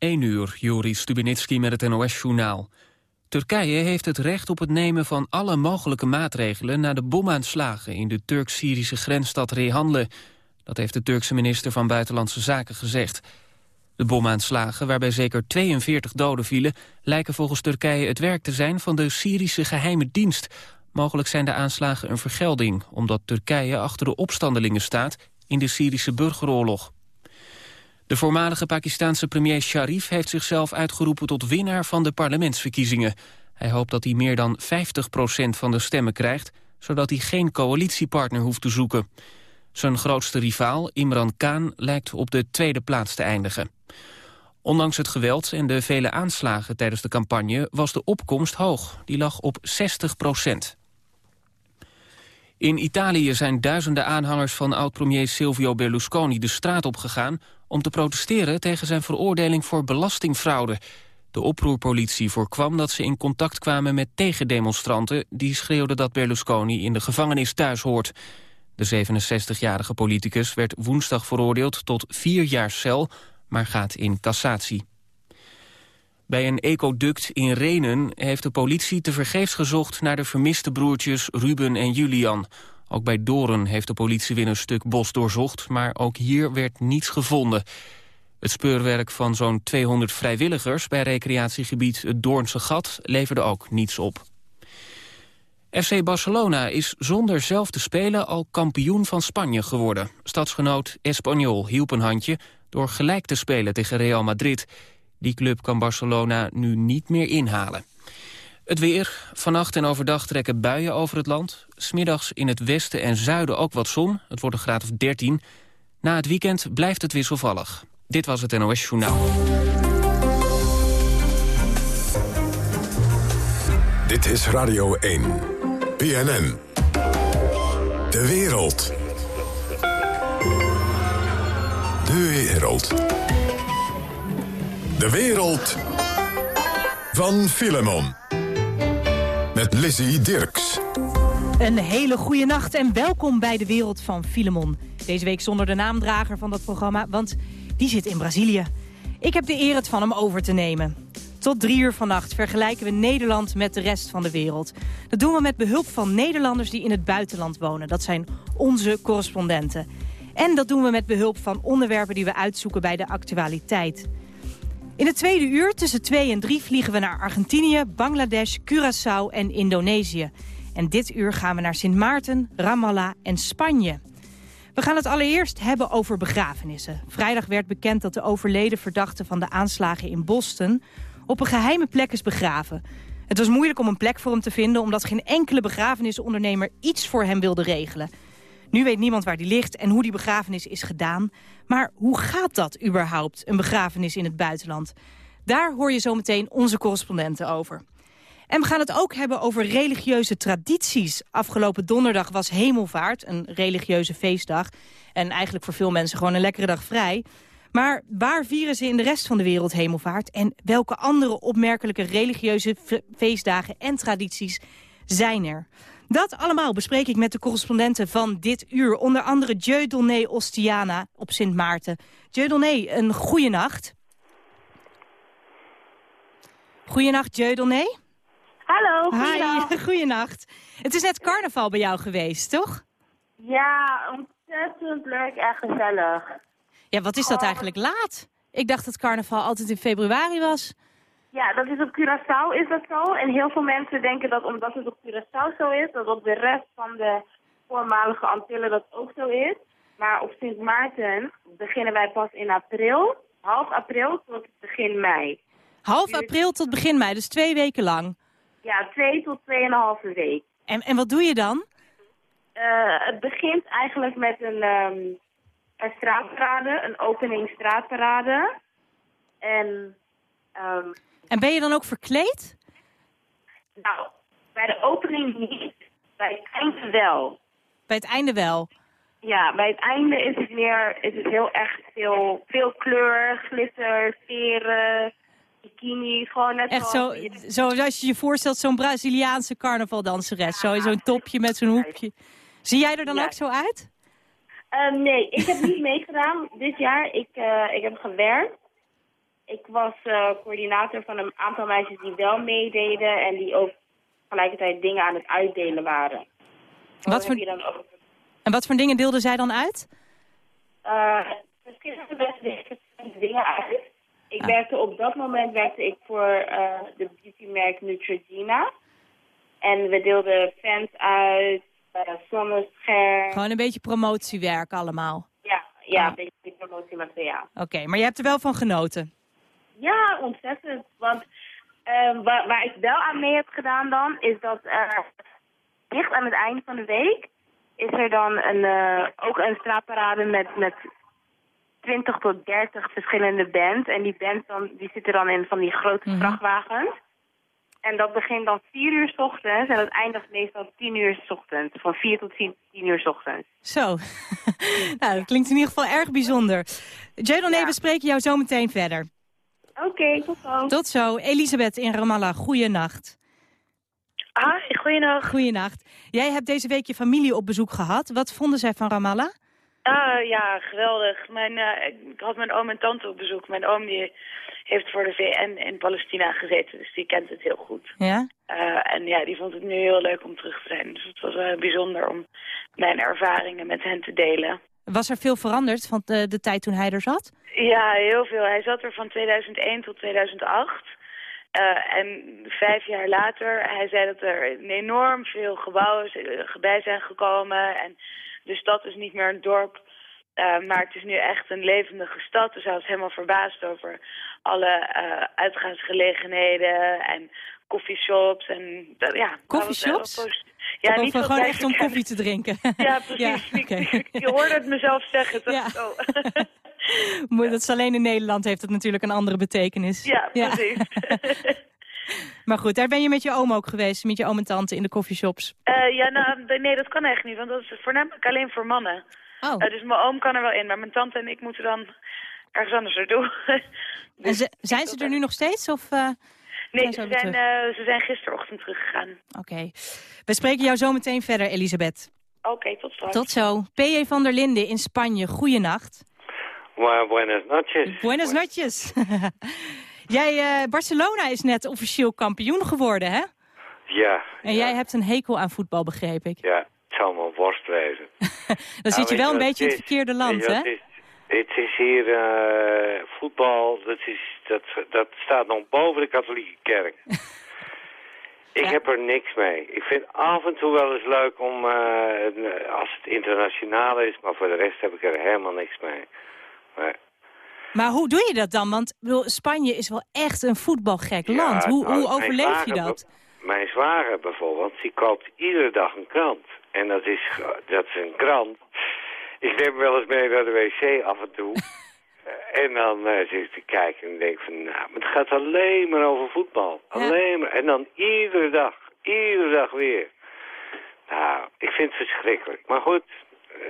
1 uur, Joris Stubenitski met het NOS-journaal. Turkije heeft het recht op het nemen van alle mogelijke maatregelen... na de bomaanslagen in de Turk-Syrische grensstad Rehanle. Dat heeft de Turkse minister van Buitenlandse Zaken gezegd. De bomaanslagen, waarbij zeker 42 doden vielen... lijken volgens Turkije het werk te zijn van de Syrische geheime dienst. Mogelijk zijn de aanslagen een vergelding... omdat Turkije achter de opstandelingen staat in de Syrische burgeroorlog. De voormalige Pakistanse premier Sharif heeft zichzelf uitgeroepen tot winnaar van de parlementsverkiezingen. Hij hoopt dat hij meer dan 50% van de stemmen krijgt, zodat hij geen coalitiepartner hoeft te zoeken. Zijn grootste rivaal, Imran Khan, lijkt op de tweede plaats te eindigen. Ondanks het geweld en de vele aanslagen tijdens de campagne was de opkomst hoog. Die lag op 60 procent. In Italië zijn duizenden aanhangers van oud-premier Silvio Berlusconi de straat opgegaan om te protesteren tegen zijn veroordeling voor belastingfraude. De oproerpolitie voorkwam dat ze in contact kwamen met tegendemonstranten... die schreeuwden dat Berlusconi in de gevangenis thuis hoort. De 67-jarige politicus werd woensdag veroordeeld tot vier jaar cel... maar gaat in cassatie. Bij een ecoduct in Renen heeft de politie tevergeefs gezocht... naar de vermiste broertjes Ruben en Julian. Ook bij Doren heeft de politie weer een stuk bos doorzocht... maar ook hier werd niets gevonden. Het speurwerk van zo'n 200 vrijwilligers... bij recreatiegebied het Doornse Gat leverde ook niets op. FC Barcelona is zonder zelf te spelen al kampioen van Spanje geworden. Stadsgenoot Espanyol hielp een handje door gelijk te spelen tegen Real Madrid. Die club kan Barcelona nu niet meer inhalen. Het weer. Vannacht en overdag trekken buien over het land. Smiddags in het westen en zuiden ook wat zon. Het wordt een graad of 13. Na het weekend blijft het wisselvallig. Dit was het NOS Journaal. Dit is Radio 1. BNN. De wereld. De wereld. De wereld van Filemon met Lizzie Dirks. Een hele goede nacht en welkom bij de wereld van Filemon. Deze week zonder de naamdrager van dat programma, want die zit in Brazilië. Ik heb de eer het van hem over te nemen. Tot drie uur vannacht vergelijken we Nederland met de rest van de wereld. Dat doen we met behulp van Nederlanders die in het buitenland wonen. Dat zijn onze correspondenten. En dat doen we met behulp van onderwerpen die we uitzoeken bij de actualiteit. In het tweede uur tussen 2 en 3 vliegen we naar Argentinië, Bangladesh, Curaçao en Indonesië. En dit uur gaan we naar Sint Maarten, Ramallah en Spanje. We gaan het allereerst hebben over begrafenissen. Vrijdag werd bekend dat de overleden verdachte van de aanslagen in Boston... op een geheime plek is begraven. Het was moeilijk om een plek voor hem te vinden... omdat geen enkele begrafenisondernemer iets voor hem wilde regelen... Nu weet niemand waar die ligt en hoe die begrafenis is gedaan. Maar hoe gaat dat überhaupt, een begrafenis in het buitenland? Daar hoor je zo meteen onze correspondenten over. En we gaan het ook hebben over religieuze tradities. Afgelopen donderdag was Hemelvaart, een religieuze feestdag. En eigenlijk voor veel mensen gewoon een lekkere dag vrij. Maar waar vieren ze in de rest van de wereld Hemelvaart? En welke andere opmerkelijke religieuze feestdagen en tradities zijn er? Dat allemaal bespreek ik met de correspondenten van dit uur. Onder andere Jeu Donné Ostiana op Sint Maarten. Jeu Donné, een goede nacht. Goeienacht, Jeu Donné. Hallo, Hi, goeienacht. Het is net carnaval bij jou geweest, toch? Ja, ontzettend leuk en gezellig. Ja, wat is dat Oh. eigenlijk laat? Ik dacht dat carnaval altijd in februari was. Ja, dat is op Curaçao is dat zo. En heel veel mensen denken dat omdat het op Curaçao zo is, dat op de rest van de voormalige Antillen dat ook zo is. Maar op Sint Maarten beginnen wij pas in april, half april tot begin mei. Half april tot begin mei, dus twee weken lang. Ja, twee tot tweeënhalve week. En, en wat doe je dan? Eh, het begint eigenlijk met een, ehm, een straatparade, een opening straatparade. En ehm, En ben je dan ook verkleed? Nou, bij de opening niet. Bij het einde wel. Bij het einde wel. Ja, bij het einde is het meer, is het heel echt veel, veel kleur, glitter, veren, bikinis, gewoon net Echt zo, zoals... zo, zoals je je voorstelt, zo'n Braziliaanse carnavaldanseres. Zo zo'n topje met zo'n hoepje. Zie jij er dan Ja. ook zo uit? Ehm, nee, ik heb niet meegedaan dit jaar. Ik, eh, ik heb gewerkt. Ik was uh, coördinator van een aantal meisjes die wel meededen en die ook tegelijkertijd dingen aan het uitdelen waren. Wat voor... Dan ook... En wat voor dingen deelden zij dan uit? Uh, verschillende dingen uit. Ik ah. werkte op dat moment werkte ik voor uh, de beautymerk Neutrogena. En we deelden fans uit, uh, zonnescherm. Gewoon een beetje promotiewerk allemaal? Ja, ja ah. een beetje promotiemateriaal. Oké, maar je hebt er wel van genoten? Ja, ontzettend. Want uh, waar, waar, ik wel aan mee heb gedaan dan, is dat uh, dicht aan het einde van de week is er dan een, uh, ook een straatparade met, met 20 tot 30 verschillende bands. En die bands dan, die zitten dan in van die grote mm vrachtwagens. En dat begint dan 4 uur s ochtends en dat eindigt meestal 10 uur s ochtends. Van 4 tot 10, 10 uur s ochtends. Zo, nou, dat klinkt in ieder geval erg bijzonder. Jadon, ja. we spreken jou zo meteen verder. Oké, tot zo. Tot zo. Elisabeth in Ramallah, goeienacht. Ah, goeienacht. Goeienacht. Jij hebt deze week je familie op bezoek gehad. Wat vonden zij van Ramallah? Ah, ja, geweldig. Mijn, uh, ik had mijn oom en tante op bezoek. Mijn oom die heeft voor de VN in Palestina gezeten, dus die kent het heel goed. Ja? Uh, en ja, die vond het nu heel leuk om terug te zijn. Dus het was uh, bijzonder om mijn ervaringen met hen te delen. Was er veel veranderd van de, de tijd toen hij er zat? Ja, heel veel. Hij zat er van 2001 tot 2008. Uh, en vijf jaar later, hij zei dat er enorm veel gebouwen bij zijn gekomen. En de stad is niet meer een dorp, maar het is nu echt een levendige stad. Dus hij was helemaal verbaasd over alle uitgaansgelegenheden en coffeeshops. En, ja, coffeeshops? Ja, niet gewoon echt om koffie te drinken. Ja, precies. Ja, okay. je hoorde het mezelf zeggen. Dat, ja. zo. dat is alleen in Nederland heeft het natuurlijk een andere betekenis. Ja, precies. maar goed, daar ben je met je oom ook geweest, met je oom en tante in de coffeeshops? Uh, ja, nou, nee, dat kan echt niet, want dat is voornamelijk alleen voor mannen. Oh. Uh, dus mijn oom kan er wel in, maar mijn tante en ik moeten dan ergens anders naartoe. dus en ze, zijn ze er nu nog steeds? Of, uh, nee, ze zijn, ze zijn gisterochtend teruggegaan. Oké. We spreken jou zo meteen verder, Elisabeth. Oké, tot straks. Tot zo. P.J. van der Linden in Spanje, goeienacht. Well, buenas noches. Buenas noches. jij, uh, Barcelona is net officieel kampioen geworden, hè? Ja. En jij hebt een hekel aan voetbal, begreep ik. Ja, het zal me worst wezen. Dan zit je nou, wel een beetje in het verkeerde land, hè? Het is, hier uh, voetbal, dat, is, dat, dat staat nog boven de katholieke kerk. Ik heb er niks mee. Ik vind af en toe wel eens leuk om, uh, als het internationaal is, maar voor de rest heb ik er helemaal niks mee. Maar hoe doe je dat dan? Want bedoel, Spanje is wel echt een voetbalgek land. Hoe, nou, hoe overleef je dat? Mijn zware bijvoorbeeld, die koopt iedere dag een krant. En dat is, dat is een krant. Ik neem wel eens mee naar de wc af en toe. en dan uh, zit ik te kijken en denk van, nou, het gaat alleen maar over voetbal. Alleen maar. En dan iedere dag, iedere dag weer. Nou, ik vind het verschrikkelijk. Maar goed,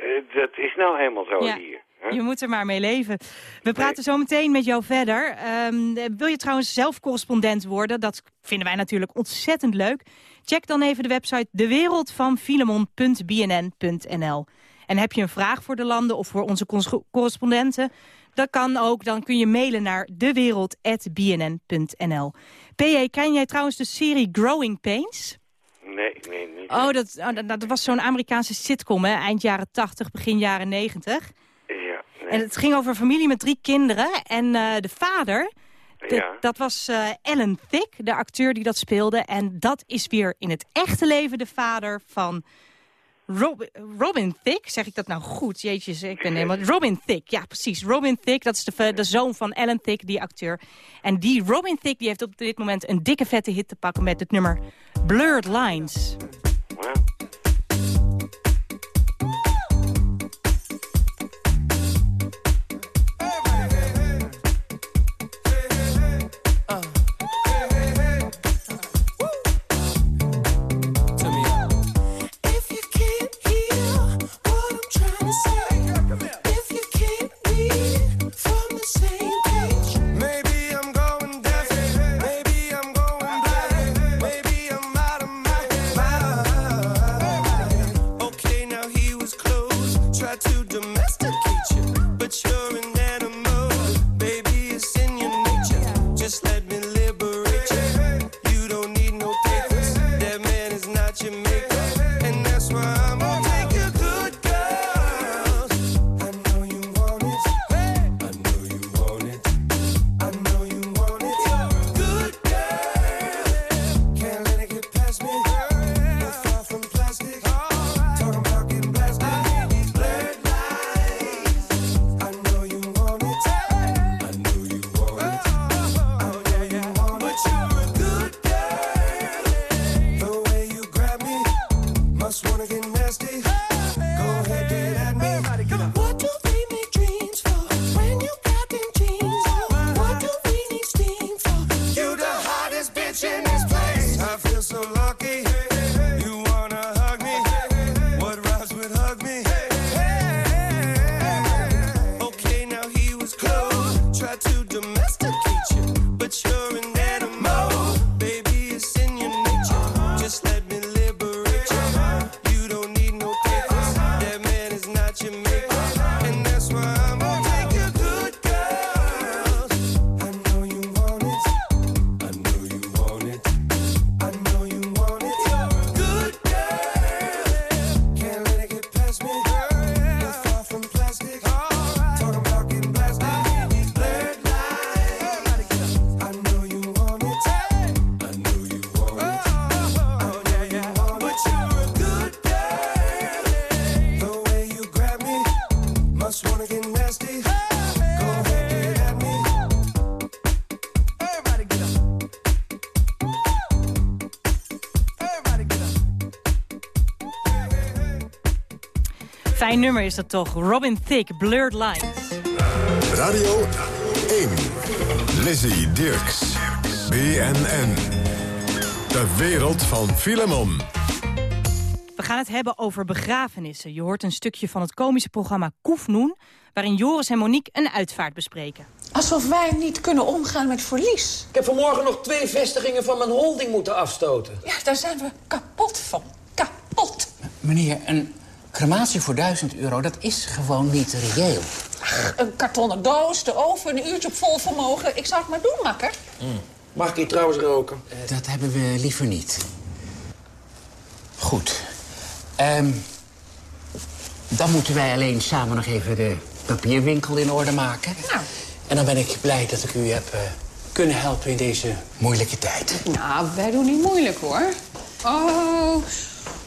uh, dat is nou eenmaal zo hier. Je moet er maar mee leven. We praten zo meteen met jou verder. Um, wil je trouwens zelf correspondent worden? Dat vinden wij natuurlijk ontzettend leuk. Check dan even de website dewereldvanfilemon.bnn.nl. En heb je een vraag voor de landen of voor onze correspondenten? Dat kan ook. Dan kun je mailen naar dewereld.bnn.nl. P.J., ken jij trouwens de serie Growing Pains? Nee, nee, niet. Oh, dat, oh, dat, dat was zo'n Amerikaanse sitcom, hè? eind jaren 80, begin jaren 90. En het ging over een familie met drie kinderen. En uh, de vader, ja. dat was uh, Alan Thicke, de acteur die dat speelde. En dat is weer in het echte leven de vader van... Robin, Thicke, zeg ik dat nou goed? Jeetjes, ik ben helemaal... Robin Thicke, ja precies. Robin Thicke, dat is de, zoon van Alan Thicke, die acteur. En die Robin Thicke die heeft op dit moment een dikke vette hit te pakken met het nummer Blurred Lines. Nummer is dat toch. Robin Thicke, Blurred Lines. Radio 1. Lizzie Dirks. BNN. De wereld van Filemon. We gaan het hebben over begrafenissen. Je hoort een stukje van het komische programma Koefnoen... waarin Joris en Monique een uitvaart bespreken. Alsof wij niet kunnen omgaan met verlies. Ik heb vanmorgen nog twee vestigingen van mijn holding moeten afstoten. Ja, daar zijn we kapot van. Kapot. Meneer, een crematie voor 1000 euro, dat is gewoon niet reëel. Een kartonnen doos, de oven, een uurtje op vol vermogen. Ik zou het maar doen, makker. Mag ik hier trouwens roken? Dat hebben we liever niet. Goed. Ehm, dan moeten wij alleen samen nog even de papierwinkel in orde maken. Nou. En dan ben ik blij dat ik u heb eh, kunnen helpen in deze moeilijke tijd. Nou, wij doen niet moeilijk, hoor. Oh,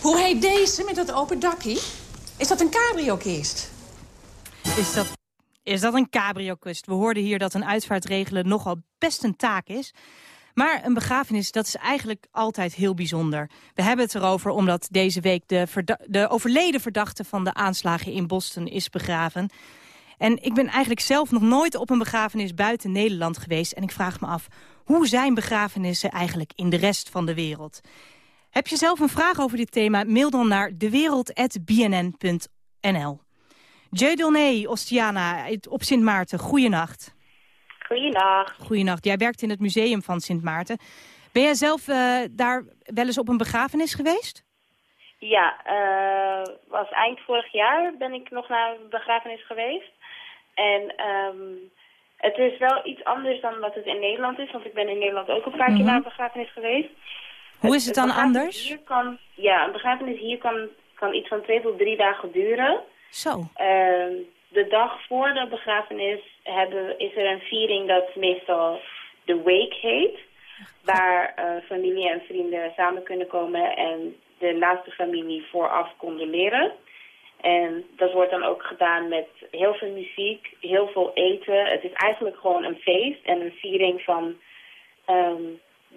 hoe heet deze met dat open dakkie? Is dat een cabrio-kist? Is dat, is dat een cabrio-kust? We hoorden hier dat een uitvaart regelen nogal best een taak is. Maar een begrafenis, dat is eigenlijk altijd heel bijzonder. We hebben het erover omdat deze week de, de overleden verdachte van de aanslagen in Boston is begraven. En ik ben eigenlijk zelf nog nooit op een begrafenis buiten Nederland geweest. En ik vraag me af, hoe zijn begrafenissen eigenlijk in de rest van de wereld? Heb je zelf een vraag over dit thema? Mail dan naar dewereld.bnn.nl. Jay Dolnay, Ostiana, op Sint Maarten, goeienacht. Goeiedag. Goeienacht. Jij werkt in het museum van Sint Maarten. Ben jij zelf eh, daar wel eens op een begrafenis geweest? Ja, was eind vorig jaar ben ik nog naar een begrafenis geweest. En ehm, het is wel iets anders dan wat het in Nederland is, want ik ben in Nederland ook een paar keer Mhm. naar een begrafenis geweest. Hoe is het dan anders? Hier kan, ja, een begrafenis hier kan, kan iets van twee tot drie dagen duren. Zo. Ehm, de dag voor de begrafenis hebben, is er een viering dat meestal de wake heet. Waar eh, familie en vrienden samen kunnen komen en de naaste familie vooraf condoleren. En dat wordt dan ook gedaan met heel veel muziek, heel veel eten. Het is eigenlijk gewoon een feest en een viering van ehm,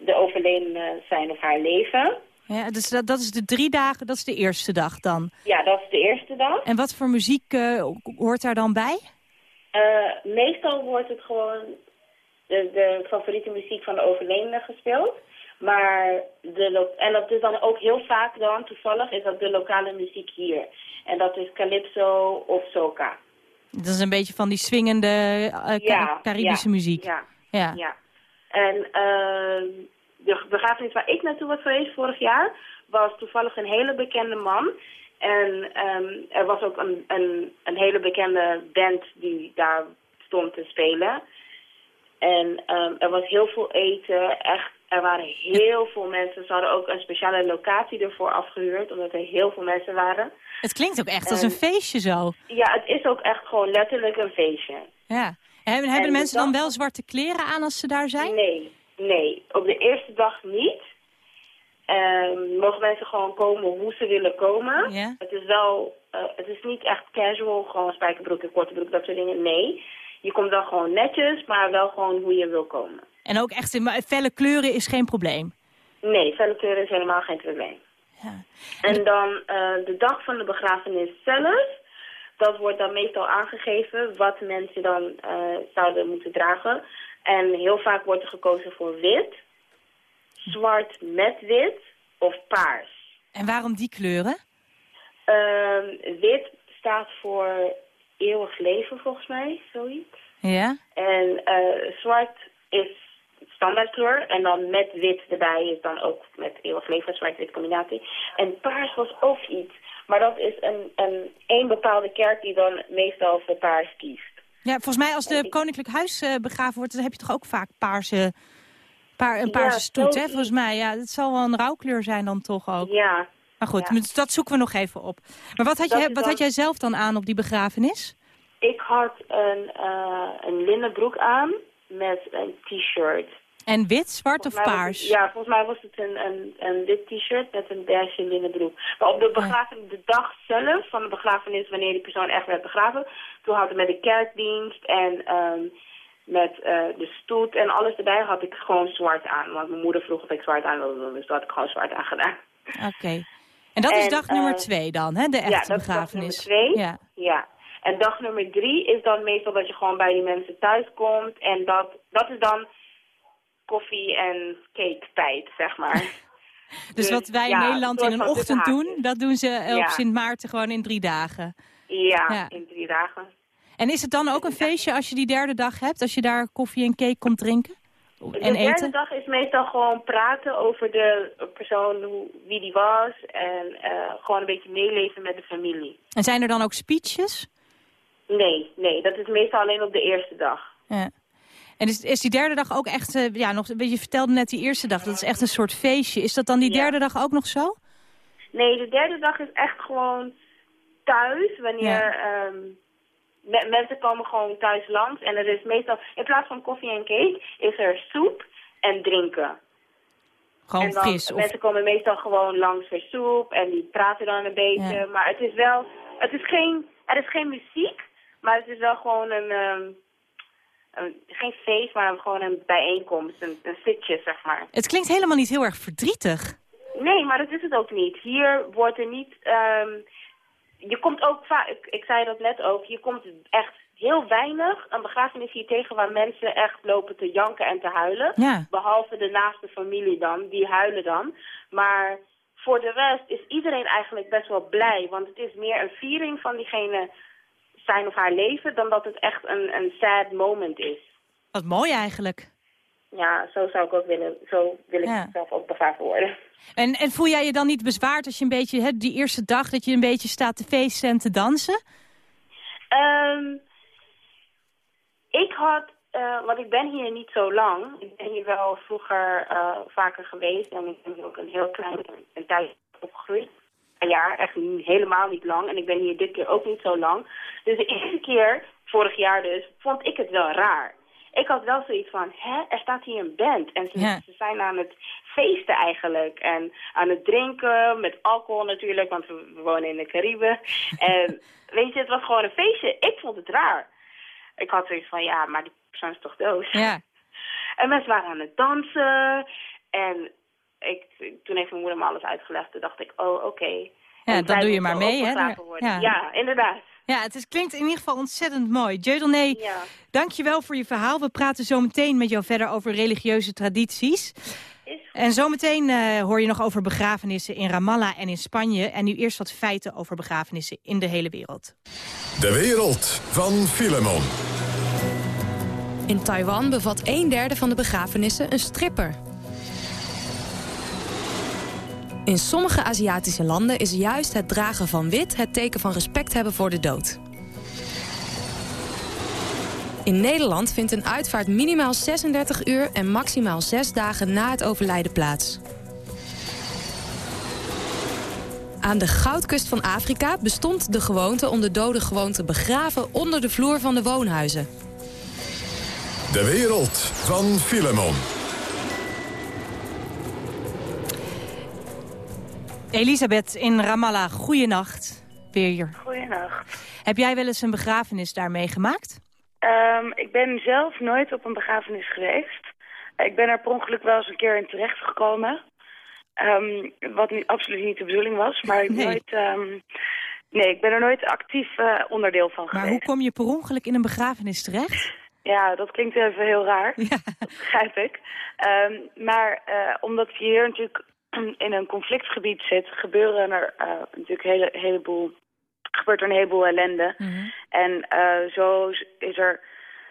de overledene zijn of haar leven. Ja, dus dat, dat is de drie dagen, dat is de eerste dag dan. Ja, dat is de eerste dag. En wat voor muziek eh, hoort daar dan bij? Eh, meestal wordt het gewoon de, de favoriete muziek van de overledene gespeeld. Maar de en dat is dan ook heel vaak dan, toevallig, is dat de lokale muziek hier. En dat is calypso of soca. Dat is een beetje van die swingende eh, Ca- Caribische ja, muziek. Ja, Ja. ja. En ehm, de begrafenis waar ik naartoe was geweest vorig jaar, was toevallig een hele bekende man. En ehm, er was ook een, een, een hele bekende band die daar stond te spelen. En ehm, er was heel veel eten. Echt, er waren heel veel mensen. Ze hadden ook een speciale locatie ervoor afgehuurd, omdat er heel veel mensen waren. Het klinkt ook echt als een feestje zo. Ja, het is ook echt gewoon letterlijk een feestje. Ja. Hebben, hebben En de mensen de dan wel zwarte kleren aan als ze daar zijn? Nee, nee. Op de eerste dag niet. Ehm, mogen mensen gewoon komen hoe ze willen komen. Het is wel, eh, het is niet echt casual, gewoon spijkerbroek en korte broek, dat soort dingen. Nee. Je komt dan gewoon netjes, maar wel gewoon hoe je wil komen. En ook echt in felle kleuren is geen probleem. Nee, felle kleuren is helemaal geen probleem. Ja. En dan eh, de dag van de begrafenis zelf, dat wordt dan meestal aangegeven wat mensen dan eh, zouden moeten dragen. En heel vaak wordt er gekozen voor wit, zwart met wit of paars. En waarom die kleuren? Ehm, wit staat voor eeuwig leven volgens mij, zoiets. Ja. En eh, zwart is standaardkleur. En dan met wit erbij is dan ook met eeuwig leven, zwart-wit combinatie. En paars was ook iets. Maar dat is een, een, een bepaalde kerk die dan meestal voor paars kiest. Ja, volgens mij als de koninklijk huis eh, begraven wordt, dan heb je toch ook vaak paarse, paar, een Ja, paarse stoet, hè? Volgens mij, ja, het zal wel een rouwkleur zijn dan toch ook. Ja. Maar goed, Ja. dat zoeken we nog even op. Maar wat had, Dat je, wat dan- had jij zelf dan aan op die begrafenis? Ik had een, eh een linnen broek aan met een t-shirt. En wit, zwart of Volgens paars? het- ja, volgens mij was het een, een, een wit t-shirt met een beige linnen broek. Maar op de begrafenis, de dag zelf van de begrafenis, wanneer die persoon echt werd begraven, toen hadden we met de kerkdienst en ehm, met eh, de stoet en alles erbij had ik gewoon zwart aan. Want mijn moeder vroeg of ik zwart aan wilde doen, dus toen had ik gewoon zwart aan gedaan. Oké. En dat is dag eh, nummer twee dan, hè? De echte ja, dat begrafenis. is dag nummer twee. Ja. Ja. En dag nummer drie is dan meestal dat je gewoon bij die mensen thuis komt. En dat, dat is dan koffie en cake tijd, zeg maar. Dus, wat wij ja, in Nederland in een ochtend doen, dat doen ze eh, op Ja. Sint Maarten gewoon in drie dagen. Ja, Ja. in drie dagen. En is het dan ook een feestje als je die derde dag hebt? Als je daar koffie en cake komt drinken? De En derde eten? dag is meestal gewoon praten over de persoon, hoe, wie die was. En eh, gewoon een beetje meeleven met de familie. En zijn er dan ook speeches? Nee, nee, dat is meestal alleen op de eerste dag. Ja. En is, is die derde dag ook echt, eh, ja, nog, je vertelde net die eerste dag, dat is echt een soort feestje. Is dat dan die Ja. derde dag ook nog zo? Nee, de derde dag is echt gewoon thuis. Wanneer ehm, me- mensen komen gewoon thuis langs. En er is meestal, in plaats van koffie en cake, is er soep en drinken. Gewoon en dan, fris? Of, mensen komen meestal gewoon langs voor soep en die praten dan een beetje. Ja. Maar het is wel, het is geen, er is geen muziek, maar het is wel gewoon een, ehm, een geen feest, maar gewoon een bijeenkomst, een, een zitje, zeg maar. het klinkt helemaal niet heel erg verdrietig. Nee, maar dat is het ook niet. Hier wordt er niet... ehm, je komt ook vaak... Ik, ik zei dat net ook. Je komt echt heel weinig een begrafenis hier tegen... waar mensen echt lopen te janken en te huilen. Ja. Behalve de naaste familie dan. Die huilen dan. Maar voor de rest is iedereen eigenlijk best wel blij. Want het is meer een viering van diegene zijn of haar leven... dan dat het echt een, een sad moment is. Wat mooi eigenlijk. Ja, zo zou ik ook willen... Zo wil ik Ja. zelf ook begraven worden. En, en voel jij je dan niet bezwaard als je een beetje, hè, die eerste dag, dat je een beetje staat te feesten en te dansen? Ehm, ik had, eh, want ik ben hier niet zo lang. Ik ben hier wel vroeger eh, vaker geweest en ik ben hier ook een heel klein een tijd opgegroeid. Een jaar, echt helemaal niet lang. En ik ben hier dit keer ook niet zo lang. Dus de eerste keer, vorig jaar dus, vond ik het wel raar. Ik had wel zoiets van, hè, er staat hier een band. En ze, Ja. ze zijn aan het feesten eigenlijk. En aan het drinken, met alcohol natuurlijk, want we, we wonen in de Cariben. En weet je, het was gewoon een feestje. Ik vond het raar. Ik had zoiets van, ja, maar die persoon is toch dood? Ja. En mensen waren aan het dansen. En ik, toen heeft mijn moeder me alles uitgelegd. Toen dacht ik, oh, oké. Ja, zij doe je maar mee, hè? Ja. Ja. inderdaad. Ja, het is, klinkt in ieder geval ontzettend mooi. Jeudel, Ja. dank je wel voor je verhaal. We praten zo meteen met jou verder over religieuze tradities. En zometeen eh hoor je nog over begrafenissen in Ramallah en in Spanje. En nu eerst wat feiten over begrafenissen in de hele wereld. De wereld van Filemon. In Taiwan bevat een derde van de begrafenissen een stripper. In sommige Aziatische landen is juist het dragen van wit het teken van respect hebben voor de dood. In Nederland vindt een uitvaart minimaal 36 uur en maximaal 6 dagen na het overlijden plaats. Aan de goudkust van Afrika bestond de gewoonte om de doden gewoon te begraven onder de vloer van de woonhuizen. De wereld van Filemon. Elisabeth in Ramallah, goeienacht. Weer hier. Goeienacht. Heb jij wel eens een begrafenis daar meegemaakt? Um, ik ben zelf nooit op een begrafenis geweest. Ik ben er per ongeluk wel eens een keer in terechtgekomen. Um, wat niet, absoluut niet de bedoeling was. Maar ik Nee. nooit, um, nee, ik ben er nooit actief uh, onderdeel van Maar geweest. hoe kom je per ongeluk in een begrafenis terecht? Ja, dat klinkt even heel raar. Ja. Dat begrijp ik. Um, maar uh, omdat je hier natuurlijk in een conflictgebied zit, gebeuren er uh, natuurlijk een hele, heleboel, gebeurt er een heleboel ellende. Mhm. En uh, zo is er,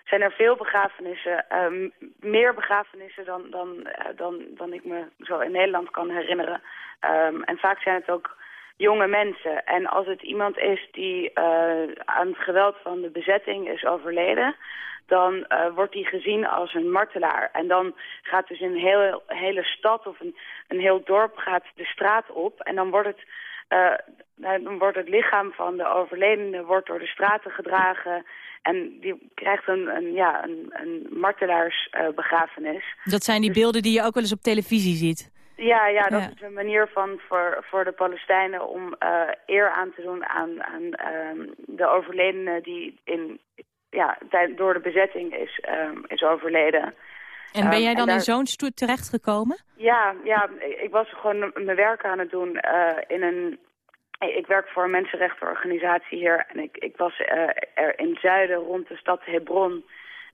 zijn er veel begrafenissen, um, meer begrafenissen dan, dan, uh, dan, dan ik me zo in Nederland kan herinneren. Um, en vaak zijn het ook jonge mensen. En als het iemand is die uh, aan het geweld van de bezetting is overleden, dan uh, wordt die gezien als een martelaar. En dan gaat dus een hele, hele stad of een, een heel dorp gaat de straat op. En dan wordt het, uh, dan wordt het lichaam van de overledene wordt door de straten gedragen. En die krijgt een, een, ja, een, een martelaarsbegrafenis. Dat zijn die beelden die je ook wel eens op televisie ziet. Ja, ja, dat Ja. is een manier van voor, voor de Palestijnen om uh, eer aan te doen aan, aan uh, de overledene die in, ja, door de bezetting is, um, is overleden. En ben Um, jij dan daar- in zo'n stoet terechtgekomen? Ja, ja, ik was gewoon mijn werk aan het doen uh, in een... Ik werk voor een mensenrechtenorganisatie hier en ik, ik was uh, er in het zuiden rond de stad Hebron.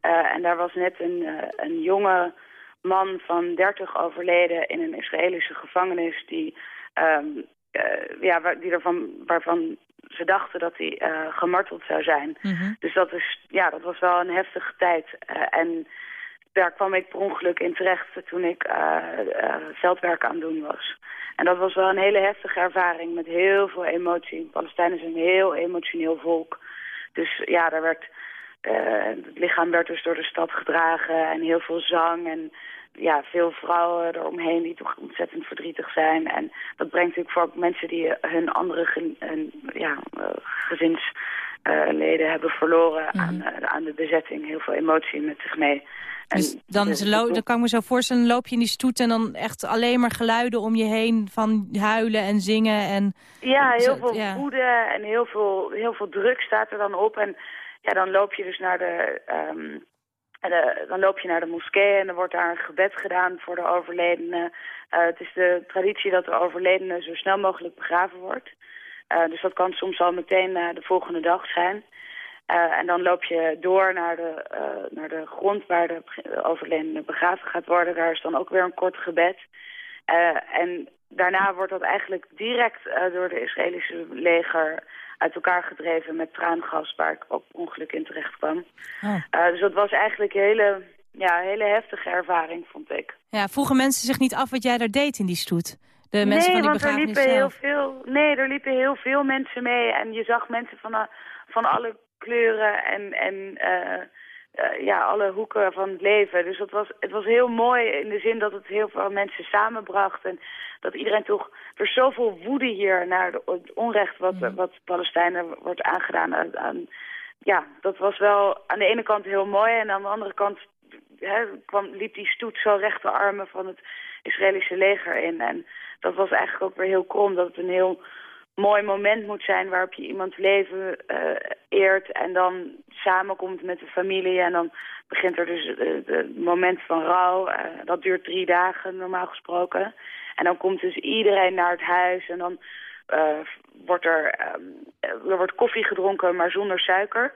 Uh, en daar was net een, een jonge man van 30 overleden in een Israëlische gevangenis die, um, uh, ja, waar, die ervan, waarvan ze dachten dat hij uh, gemarteld zou zijn. Mhm. Dus dat, is, ja, dat was wel een heftige tijd. Uh, en daar kwam ik per ongeluk in terecht toen ik uh, uh, veldwerk aan het doen was. En dat was wel een hele heftige ervaring met heel veel emotie. Palestijnen zijn een heel emotioneel volk. Dus ja, daar werd, uh, het lichaam werd dus door de stad gedragen en heel veel zang en ja, veel vrouwen eromheen die toch ontzettend verdrietig zijn. En dat brengt natuurlijk voor mensen die hun andere hun, ja, uh, gezinsleden uh, hebben verloren mm -hmm. aan, aan de bezetting. Heel veel emotie met zich mee. En dus dan, dan kan ik me zo voorstellen, loop je in die stoet en dan echt alleen maar geluiden om je heen van huilen en zingen. En, ja, heel veel ja. woede en heel veel, heel veel druk staat er dan op. En ja, dan loop je dus naar de... Um, de, dan loop je naar de moskee en er wordt daar een gebed gedaan voor de overledene. Uh, het is de traditie dat de overledene zo snel mogelijk begraven wordt. Uh, dus dat kan soms al meteen uh, de volgende dag zijn. En dan loop je door naar de, naar de grond waar de overledene begraven gaat worden. Daar is dan ook weer een kort gebed. En daarna wordt dat eigenlijk direct uh, door de Israëlische leger uit elkaar gedreven met traangas, waar ik ook ongeluk in terecht kwam. Oh. Uh, dus dat was eigenlijk een hele, ja, hele heftige ervaring, vond ik. Ja, vroegen mensen zich niet af wat jij daar deed in die stoet? De mensen nee, van die want er liepen heel veel. Nee, er liepen heel veel mensen mee en je zag mensen van, van alle kleuren en, en uh, uh, ja, alle hoeken van het leven. Dus dat was, het was heel mooi in de zin dat het heel veel mensen samenbracht. En dat iedereen toch... Er is zoveel woede hier naar de, het onrecht wat, wat Palestijnen wordt aangedaan. Aan, aan, ja, dat was wel aan de ene kant heel mooi. En aan de andere kant hè, kwam, liep die stoet zo recht de armen van het Israëlische leger in. En dat was eigenlijk ook weer heel krom. Dat het een heel mooi moment moet zijn waarop je iemands leven uh, eert en dan samenkomt met de familie en dan begint er dus het moment van rouw. Uh, dat duurt drie dagen normaal gesproken. En dan komt dus iedereen naar het huis en dan uh, wordt er, um, er wordt koffie gedronken, maar zonder suiker.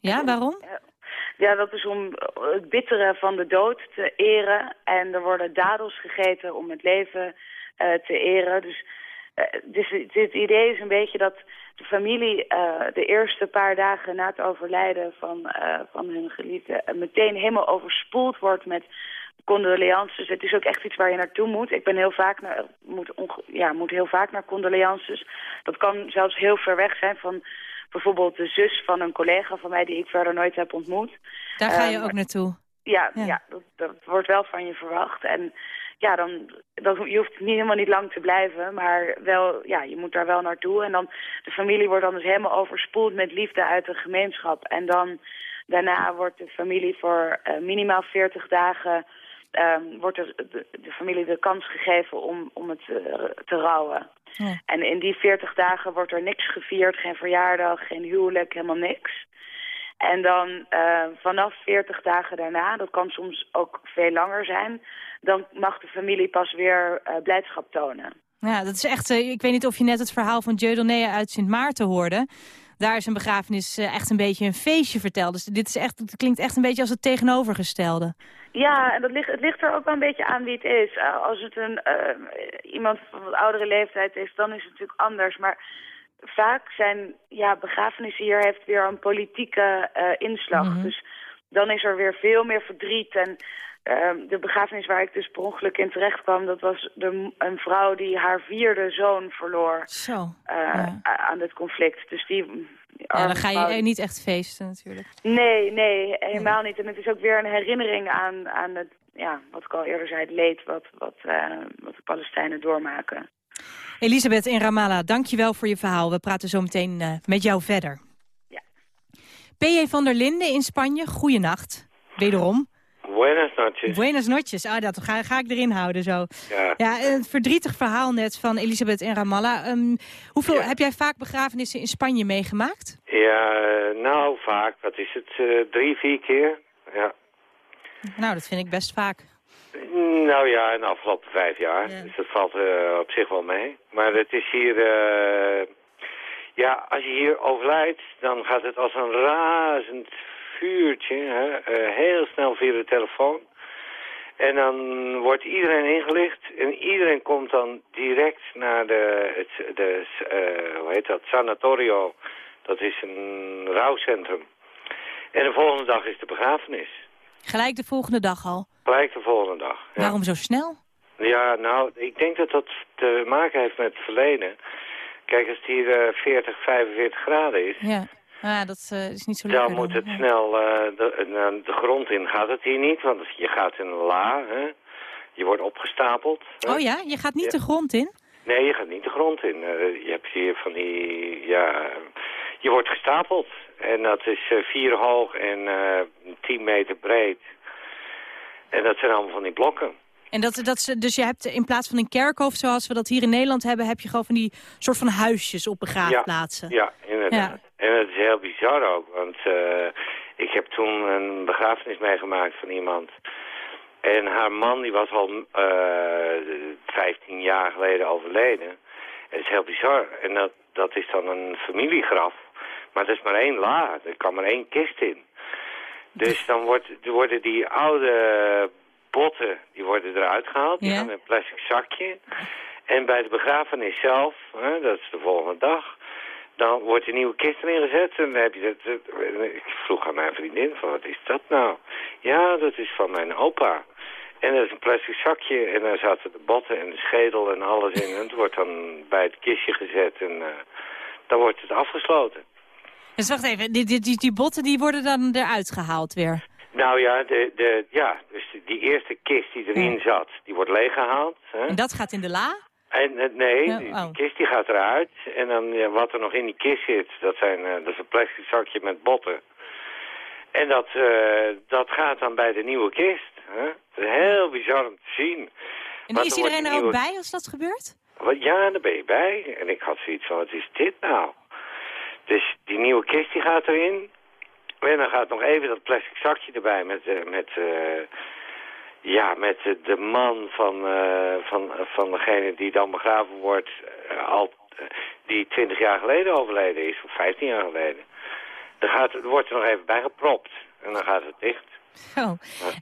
Ja, waarom? Ja, dat is om het bittere van de dood te eren. En er worden dadels gegeten om het leven te eren. Dus dus het idee is een beetje dat de familie uh, de eerste paar dagen na het overlijden van, uh, van hun geliefde meteen helemaal overspoeld wordt met condolences. Het is ook echt iets waar je naartoe moet. Ik ben heel vaak naar, moet, ja, moet heel vaak naar condolences. Dat kan zelfs heel ver weg zijn van bijvoorbeeld de zus van een collega van mij die ik verder nooit heb ontmoet. Daar ga je Ehm, ook naartoe. Ja, Ja. ja. dat, dat wordt wel van je verwacht. En ja, dan, dan je hoeft niet, helemaal niet lang te blijven, maar wel, ja, je moet daar wel naartoe. En dan, de familie wordt dan dus helemaal overspoeld met liefde uit de gemeenschap. En dan, daarna wordt de familie voor eh, minimaal 40 dagen, ehm, wordt er de, de familie de kans gegeven om, om het eh, te rouwen. Ja. En in die 40 dagen wordt er niks gevierd, geen verjaardag, geen huwelijk, helemaal niks. En dan eh, vanaf 40 dagen daarna, dat kan soms ook veel langer zijn, dan mag de familie pas weer eh, blijdschap tonen. Ja, dat is echt. eh, ik weet niet of je net het verhaal van Dieudonné uit Sint Maarten hoorde. Daar is een begrafenis echt een beetje een feestje verteld. Dus dit is echt, het klinkt echt een beetje als het tegenovergestelde. Ja, en dat ligt, het ligt er ook wel een beetje aan wie het is. Als het een, iemand van wat oudere leeftijd is, dan is het natuurlijk anders. Maar vaak zijn ja, begrafenissen hier heeft weer een politieke eh, inslag. Mhm. Dus dan is er weer veel meer verdriet. En ehm, de begrafenis waar ik dus per ongeluk in terecht kwam... dat was de, een vrouw die haar vierde zoon verloor Zo. eh, Ja. aan dit conflict. Dus die... Ja, dan ga je vrouw- eh, niet echt feesten natuurlijk. Nee, nee, helemaal niet. En het is ook weer een herinnering aan, aan het, ja, wat ik al eerder zei, het leed wat, wat, wat de Palestijnen doormaken. Elisabeth in Ramallah, dankjewel voor je verhaal. We praten zo meteen eh, met jou verder. Ja. P.J. van der Linden in Spanje, goeienacht. Wederom. Buenas noches. Buenas noches. Ah, dat ga, ga ik erin houden zo. Ja. Ja, een verdrietig verhaal net van Elisabeth in Ramallah. Ehm, hoeveel, Ja. Heb jij vaak begrafenissen in Spanje meegemaakt? Ja, nou vaak. Wat is het? eh, drie, vier keer? Ja. Nou, dat vind ik best vaak. Nou ja, in de afgelopen vijf jaar. Ja. Dus dat valt eh, op zich wel mee. Maar het is hier... eh, ja, als je hier overlijdt, dan gaat het als een razend vuurtje. Hè? eh, heel snel via de telefoon. En dan wordt iedereen ingelicht. En iedereen komt dan direct naar de, het, de hoe heet dat, sanatorio. Dat is een rouwcentrum. En de volgende dag is de begrafenis. Gelijk de volgende dag al. Gelijk de volgende dag. Ja. Waarom zo snel? Ja, nou, ik denk dat dat te maken heeft met het verleden. Kijk, als het hier eh, 40, 45 graden is, Ja, ah, dat eh, is niet zo lekker. dan moet het Ja. snel eh, de, de, grond in. Gaat het hier niet, want je gaat in een la, hè? je wordt opgestapeld. hè? Oh ja, je gaat niet Ja. de grond in? Nee, je gaat niet de grond in. Eh, je hebt hier van die, ja, je wordt gestapeld. En dat is eh, vier hoog en eh 10 meter breed. En dat zijn allemaal van die blokken. En dat, dat, ze- dus je hebt in plaats van een kerkhof zoals we dat hier in Nederland hebben... heb je gewoon van die soort van huisjes op begraafplaatsen. Ja, inderdaad. En het is heel bizar ook, want eh, ik heb toen een begrafenis meegemaakt van iemand. En haar man die was al eh 15 jaar geleden overleden. En het is heel bizar. En dat, dat is dan een familiegraf. Maar er is maar één la, er kan maar één kist in. Dus dan wordt, worden die oude botten, die worden eruit gehaald. Die gaan in een plastic zakje. En bij de begrafenis zelf, hè, dat is de volgende dag, dan wordt een nieuwe kist erin gezet. En dan heb je dat, dat- ik vroeg aan mijn vriendin van, wat is dat nou? Ja, dat is van mijn opa. En dat is een plastic zakje en daar zaten de botten en de schedel en alles in. En het wordt dan bij het kistje gezet en eh, dan wordt het afgesloten. Dus wacht even, die, die, die, botten die worden dan eruit gehaald weer. Nou ja, de, de, ja dus die eerste kist die erin zat, die wordt leeggehaald. Hè? En dat gaat in de la? En eh, nee, Ja, die, oh. die kist die gaat eruit. En dan ja, wat er nog in die kist zit, dat, zijn, eh, dat is een plastic zakje met botten. En dat, eh, dat gaat dan bij de nieuwe kist. Hè? Is heel bizar om te zien. En is er iedereen er ook bij als dat gebeurt? Wat, ja, daar ben je bij. En ik had zoiets van, wat is dit nou? Dus die nieuwe kist die gaat erin. En dan gaat nog even dat plastic zakje erbij met, eh, met, eh, ja, met eh, de man van, van, van degene die dan begraven wordt, al, die 20 jaar geleden overleden is, of 15 jaar geleden. Dan gaat, er wordt er nog even bij gepropt. En dan gaat het dicht. Oh.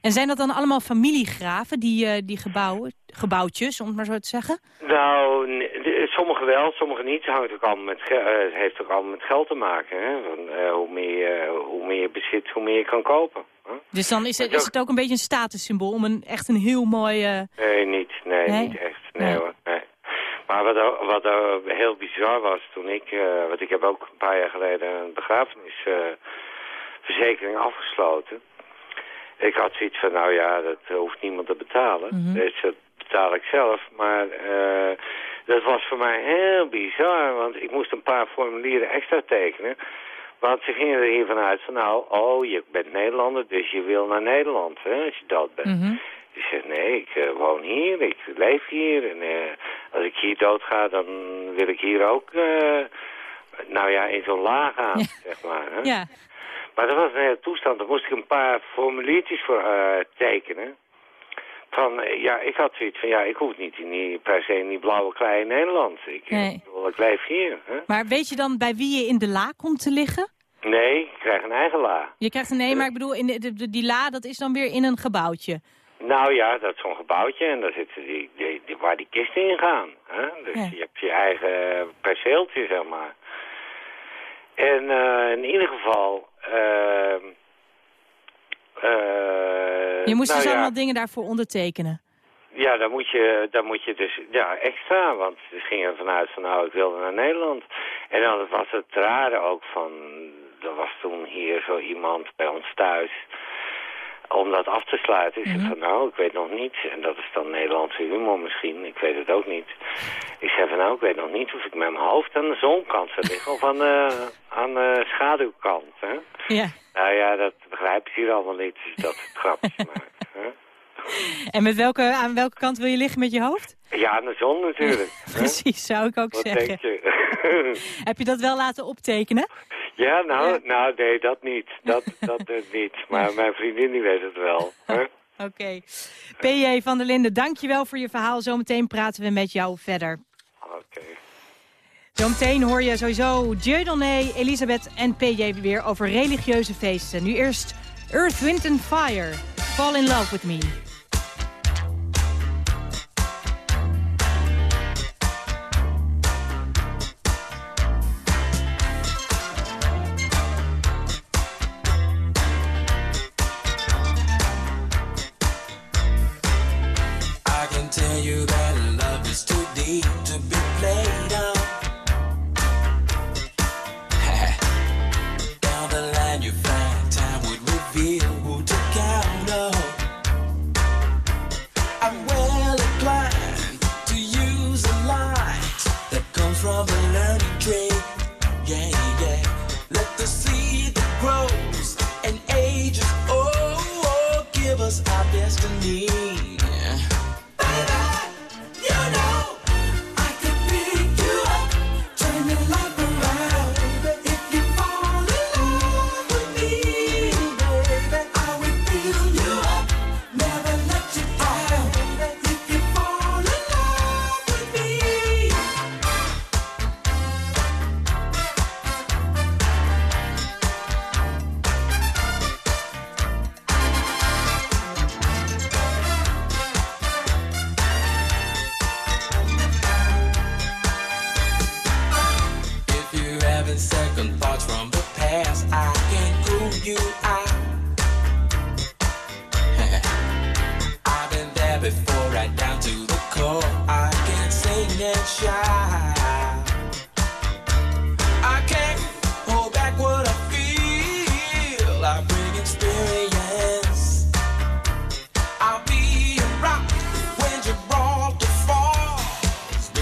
En zijn dat dan allemaal familiegraven, die, die gebouwen, gebouwtjes, om het maar zo te zeggen? Nou, sommige wel, sommige niet. Het hangt ook allemaal met eh, het heeft ook allemaal met geld te maken. Hè? Van, eh, hoe, meer, je- hoe meer je bezit, hoe meer je kan kopen. Hè? Dus dan is het, is het ook een beetje een statussymbool om een, echt een heel mooi... eh, Nee, niet. Nee, Nee? niet echt. Nee, Nee. hoor. Nee. Maar wat, wat heel bizar was toen ik... eh, want ik heb ook een paar jaar geleden een begrafenisverzekering afgesloten. Ik had zoiets van, nou ja, dat hoeft niemand te betalen. Dus dat betaal ik zelf. Maar eh, dat was voor mij heel bizar, want ik moest een paar formulieren extra tekenen. Want ze gingen er hiervan uit van, nou, oh, je bent Nederlander, dus je wil naar Nederland, hè, als je dood bent. Ik zeg, nee, ik eh, woon hier, ik leef hier. En eh, als ik hier doodga, dan wil ik hier ook, eh, nou ja, in zo'n laag gaan, zeg maar. Hè? Ja. Maar dat was een hele toestand. Daar moest ik een paar formuliertjes voor tekenen. Van, eh, ja, ik had zoiets van, ja, ik hoef niet, in die, per se in die blauwe klei in Nederland. Ik, Nee. ik, leef hier. Hè? Maar weet je dan bij wie je in de la komt te liggen? Nee, ik krijg een eigen la. Je krijgt een nee, maar ik bedoel, in de, de- de- die la, dat is dan weer in een gebouwtje. Nou ja, dat is zo'n gebouwtje en daar zitten die, die, die- waar die kisten in gaan. Hè? Dus Ja. je hebt je eigen perceeltje, zeg maar. En eh, in ieder geval... ehm, eh, Je moest nou dus ja, allemaal dingen daarvoor ondertekenen. Ja, dan moet je, dan moet je dus ja, extra, want ze gingen ervan uit van nou, ik wilde naar Nederland. En dan was het rare ook van, er was toen hier zo iemand bij ons thuis, om dat af te sluiten. Ik zei van nou, ik weet nog niet, en dat is dan Nederlandse humor misschien, ik weet het ook niet. Ik zei van nou, ik weet nog niet of ik met mijn hoofd aan de zonkant zou liggen of aan de, aan de schaduwkant. Hè? Ja. Nou ja, dat begrijpen ze hier allemaal niet, dus dat het grapjes maakt. Hè? En met welke, aan welke kant wil je liggen met je hoofd? Ja, aan de zon natuurlijk. hè? Precies, zou ik ook Wat zeggen. denk je? Heb je dat wel laten optekenen? Ja, nou, nou, nee, dat niet. Dat, dat eh, niet. Maar mijn vriendin die weet het wel. hè? Oké. PJ van der Linden, dankjewel voor je verhaal. Zometeen praten we met jou verder. Oké. Zometeen hoor je sowieso Dieudonné, Elisabeth en PJ weer over religieuze feesten. Nu eerst Earth, Wind and Fire. Fall in love with me.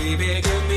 Baby, give me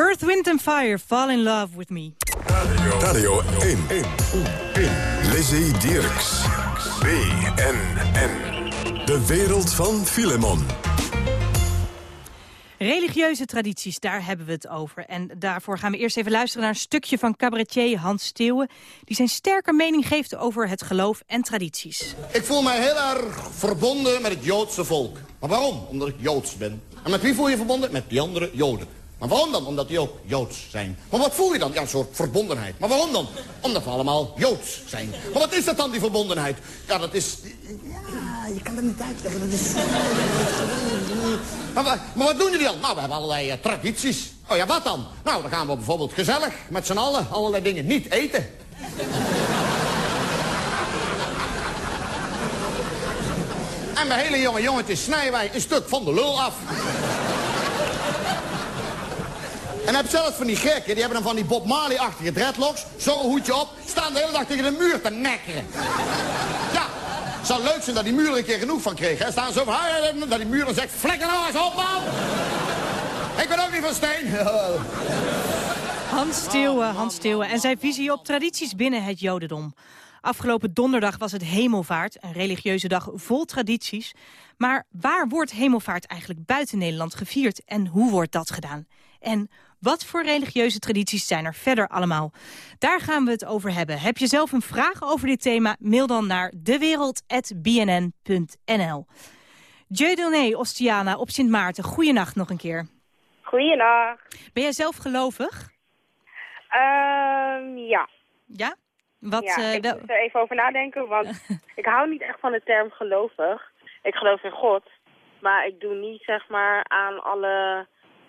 Earth, Wind and Fire, Fall in Love with Me. Radio 1. 1. 1. Lizzie Dierks. BNN. De wereld van Filemon. Religieuze tradities, daar hebben we het over. En daarvoor gaan we eerst even luisteren naar een stukje van cabaretier Hans Steeuwen... die zijn sterke mening geeft over het geloof en tradities. Ik voel mij heel erg verbonden met het Joodse volk. Maar waarom? Omdat ik Joods ben. En met wie voel je verbonden? Met die andere Joden. Maar waarom dan? Omdat die ook Joods zijn. Maar wat voel je dan? Ja, een soort verbondenheid. Maar waarom dan? Omdat we allemaal Joods zijn. Maar wat is dat dan, die verbondenheid? Ja, dat is... Ja, je kan het niet uitleggen. Dat is... Maar wat doen jullie dan? Nou, we hebben allerlei eh, tradities. Oh ja, wat dan? Nou, dan gaan we bijvoorbeeld gezellig met z'n allen allerlei dingen niet eten. En mijn hele jonge jongetjes snijden wij een stuk van de lul af. En heb zelfs van die gekken, die hebben dan van die Bob Marley-achtige dreadlocks. Zo'n hoedje op, staan de hele dag tegen de muur te nekkeren. Ja, het zou leuk zijn dat die muur een keer genoeg van kreeg. Hè. Staan zo van, dat die muur dan zegt, flikker nou eens op, man! Ik ben ook niet van steen. Hans Steeuwen, Hans Steeuwen en zijn visie op tradities binnen het jodendom. Afgelopen donderdag was het Hemelvaart, een religieuze dag vol tradities. Maar waar wordt Hemelvaart eigenlijk buiten Nederland gevierd en hoe wordt dat gedaan? En wat voor religieuze tradities zijn er verder allemaal? Daar gaan we het over hebben. Heb je zelf een vraag over dit thema? Mail dan naar dewereld.bnn.nl. Dieudonné Ostiana op Sint Maarten, goeienacht nog een keer. Goeiedag. Ben jij zelf gelovig? Ehm ja. Ja? Wat, ja, eh, ik moet er even over nadenken, want ik hou niet echt van de term gelovig. Ik geloof in God, maar ik doe niet zeg maar aan alle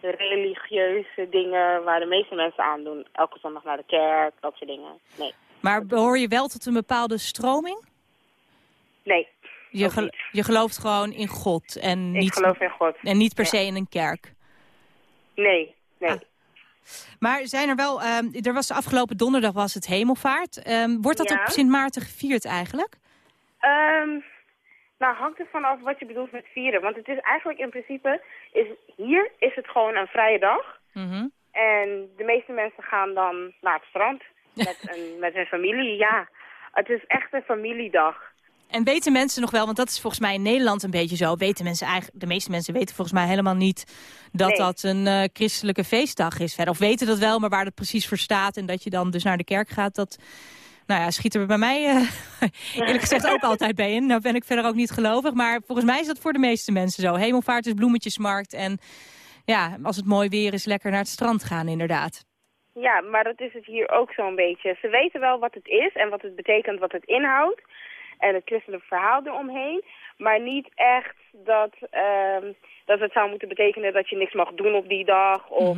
religieuze dingen waar de meeste mensen aan doen. Elke zondag naar de kerk, dat soort dingen. Nee. Maar behoor je wel tot een bepaalde stroming? Nee. Je, ook gel- niet. je gelooft gewoon in God en Ik niet, geloof in God. en niet per Ja. se in een kerk. Nee, nee. Maar zijn er wel, ehm, er was afgelopen donderdag was het hemelvaart. Ehm, wordt dat Ja. op Sint Maarten gevierd eigenlijk? Ehm, nou, hangt er vanaf wat je bedoelt met vieren. Want het is eigenlijk in principe, is, hier is het gewoon een vrije dag. Mhm. En de meeste mensen gaan dan naar het strand met, een, met hun familie. Ja, het is echt een familiedag. En weten mensen nog wel, want dat is volgens mij in Nederland een beetje zo. Weten mensen eigenlijk, de meeste mensen weten volgens mij helemaal niet dat Nee. dat een eh, christelijke feestdag is. Verder. Of weten dat wel, maar waar dat precies voor staat en dat je dan dus naar de kerk gaat, dat nou ja, schiet er bij mij eh, eerlijk gezegd ook altijd bij in. Nou ben ik verder ook niet gelovig, maar volgens mij is dat voor de meeste mensen zo. Hemelvaart is bloemetjesmarkt en ja, als het mooi weer is, lekker naar het strand gaan inderdaad. Ja, maar dat is het hier ook zo'n beetje. Ze weten wel wat het is en wat het betekent, wat het inhoudt. En het christelijke verhaal eromheen. Maar niet echt dat, ehm, dat het zou moeten betekenen dat je niks mag doen op die dag. Of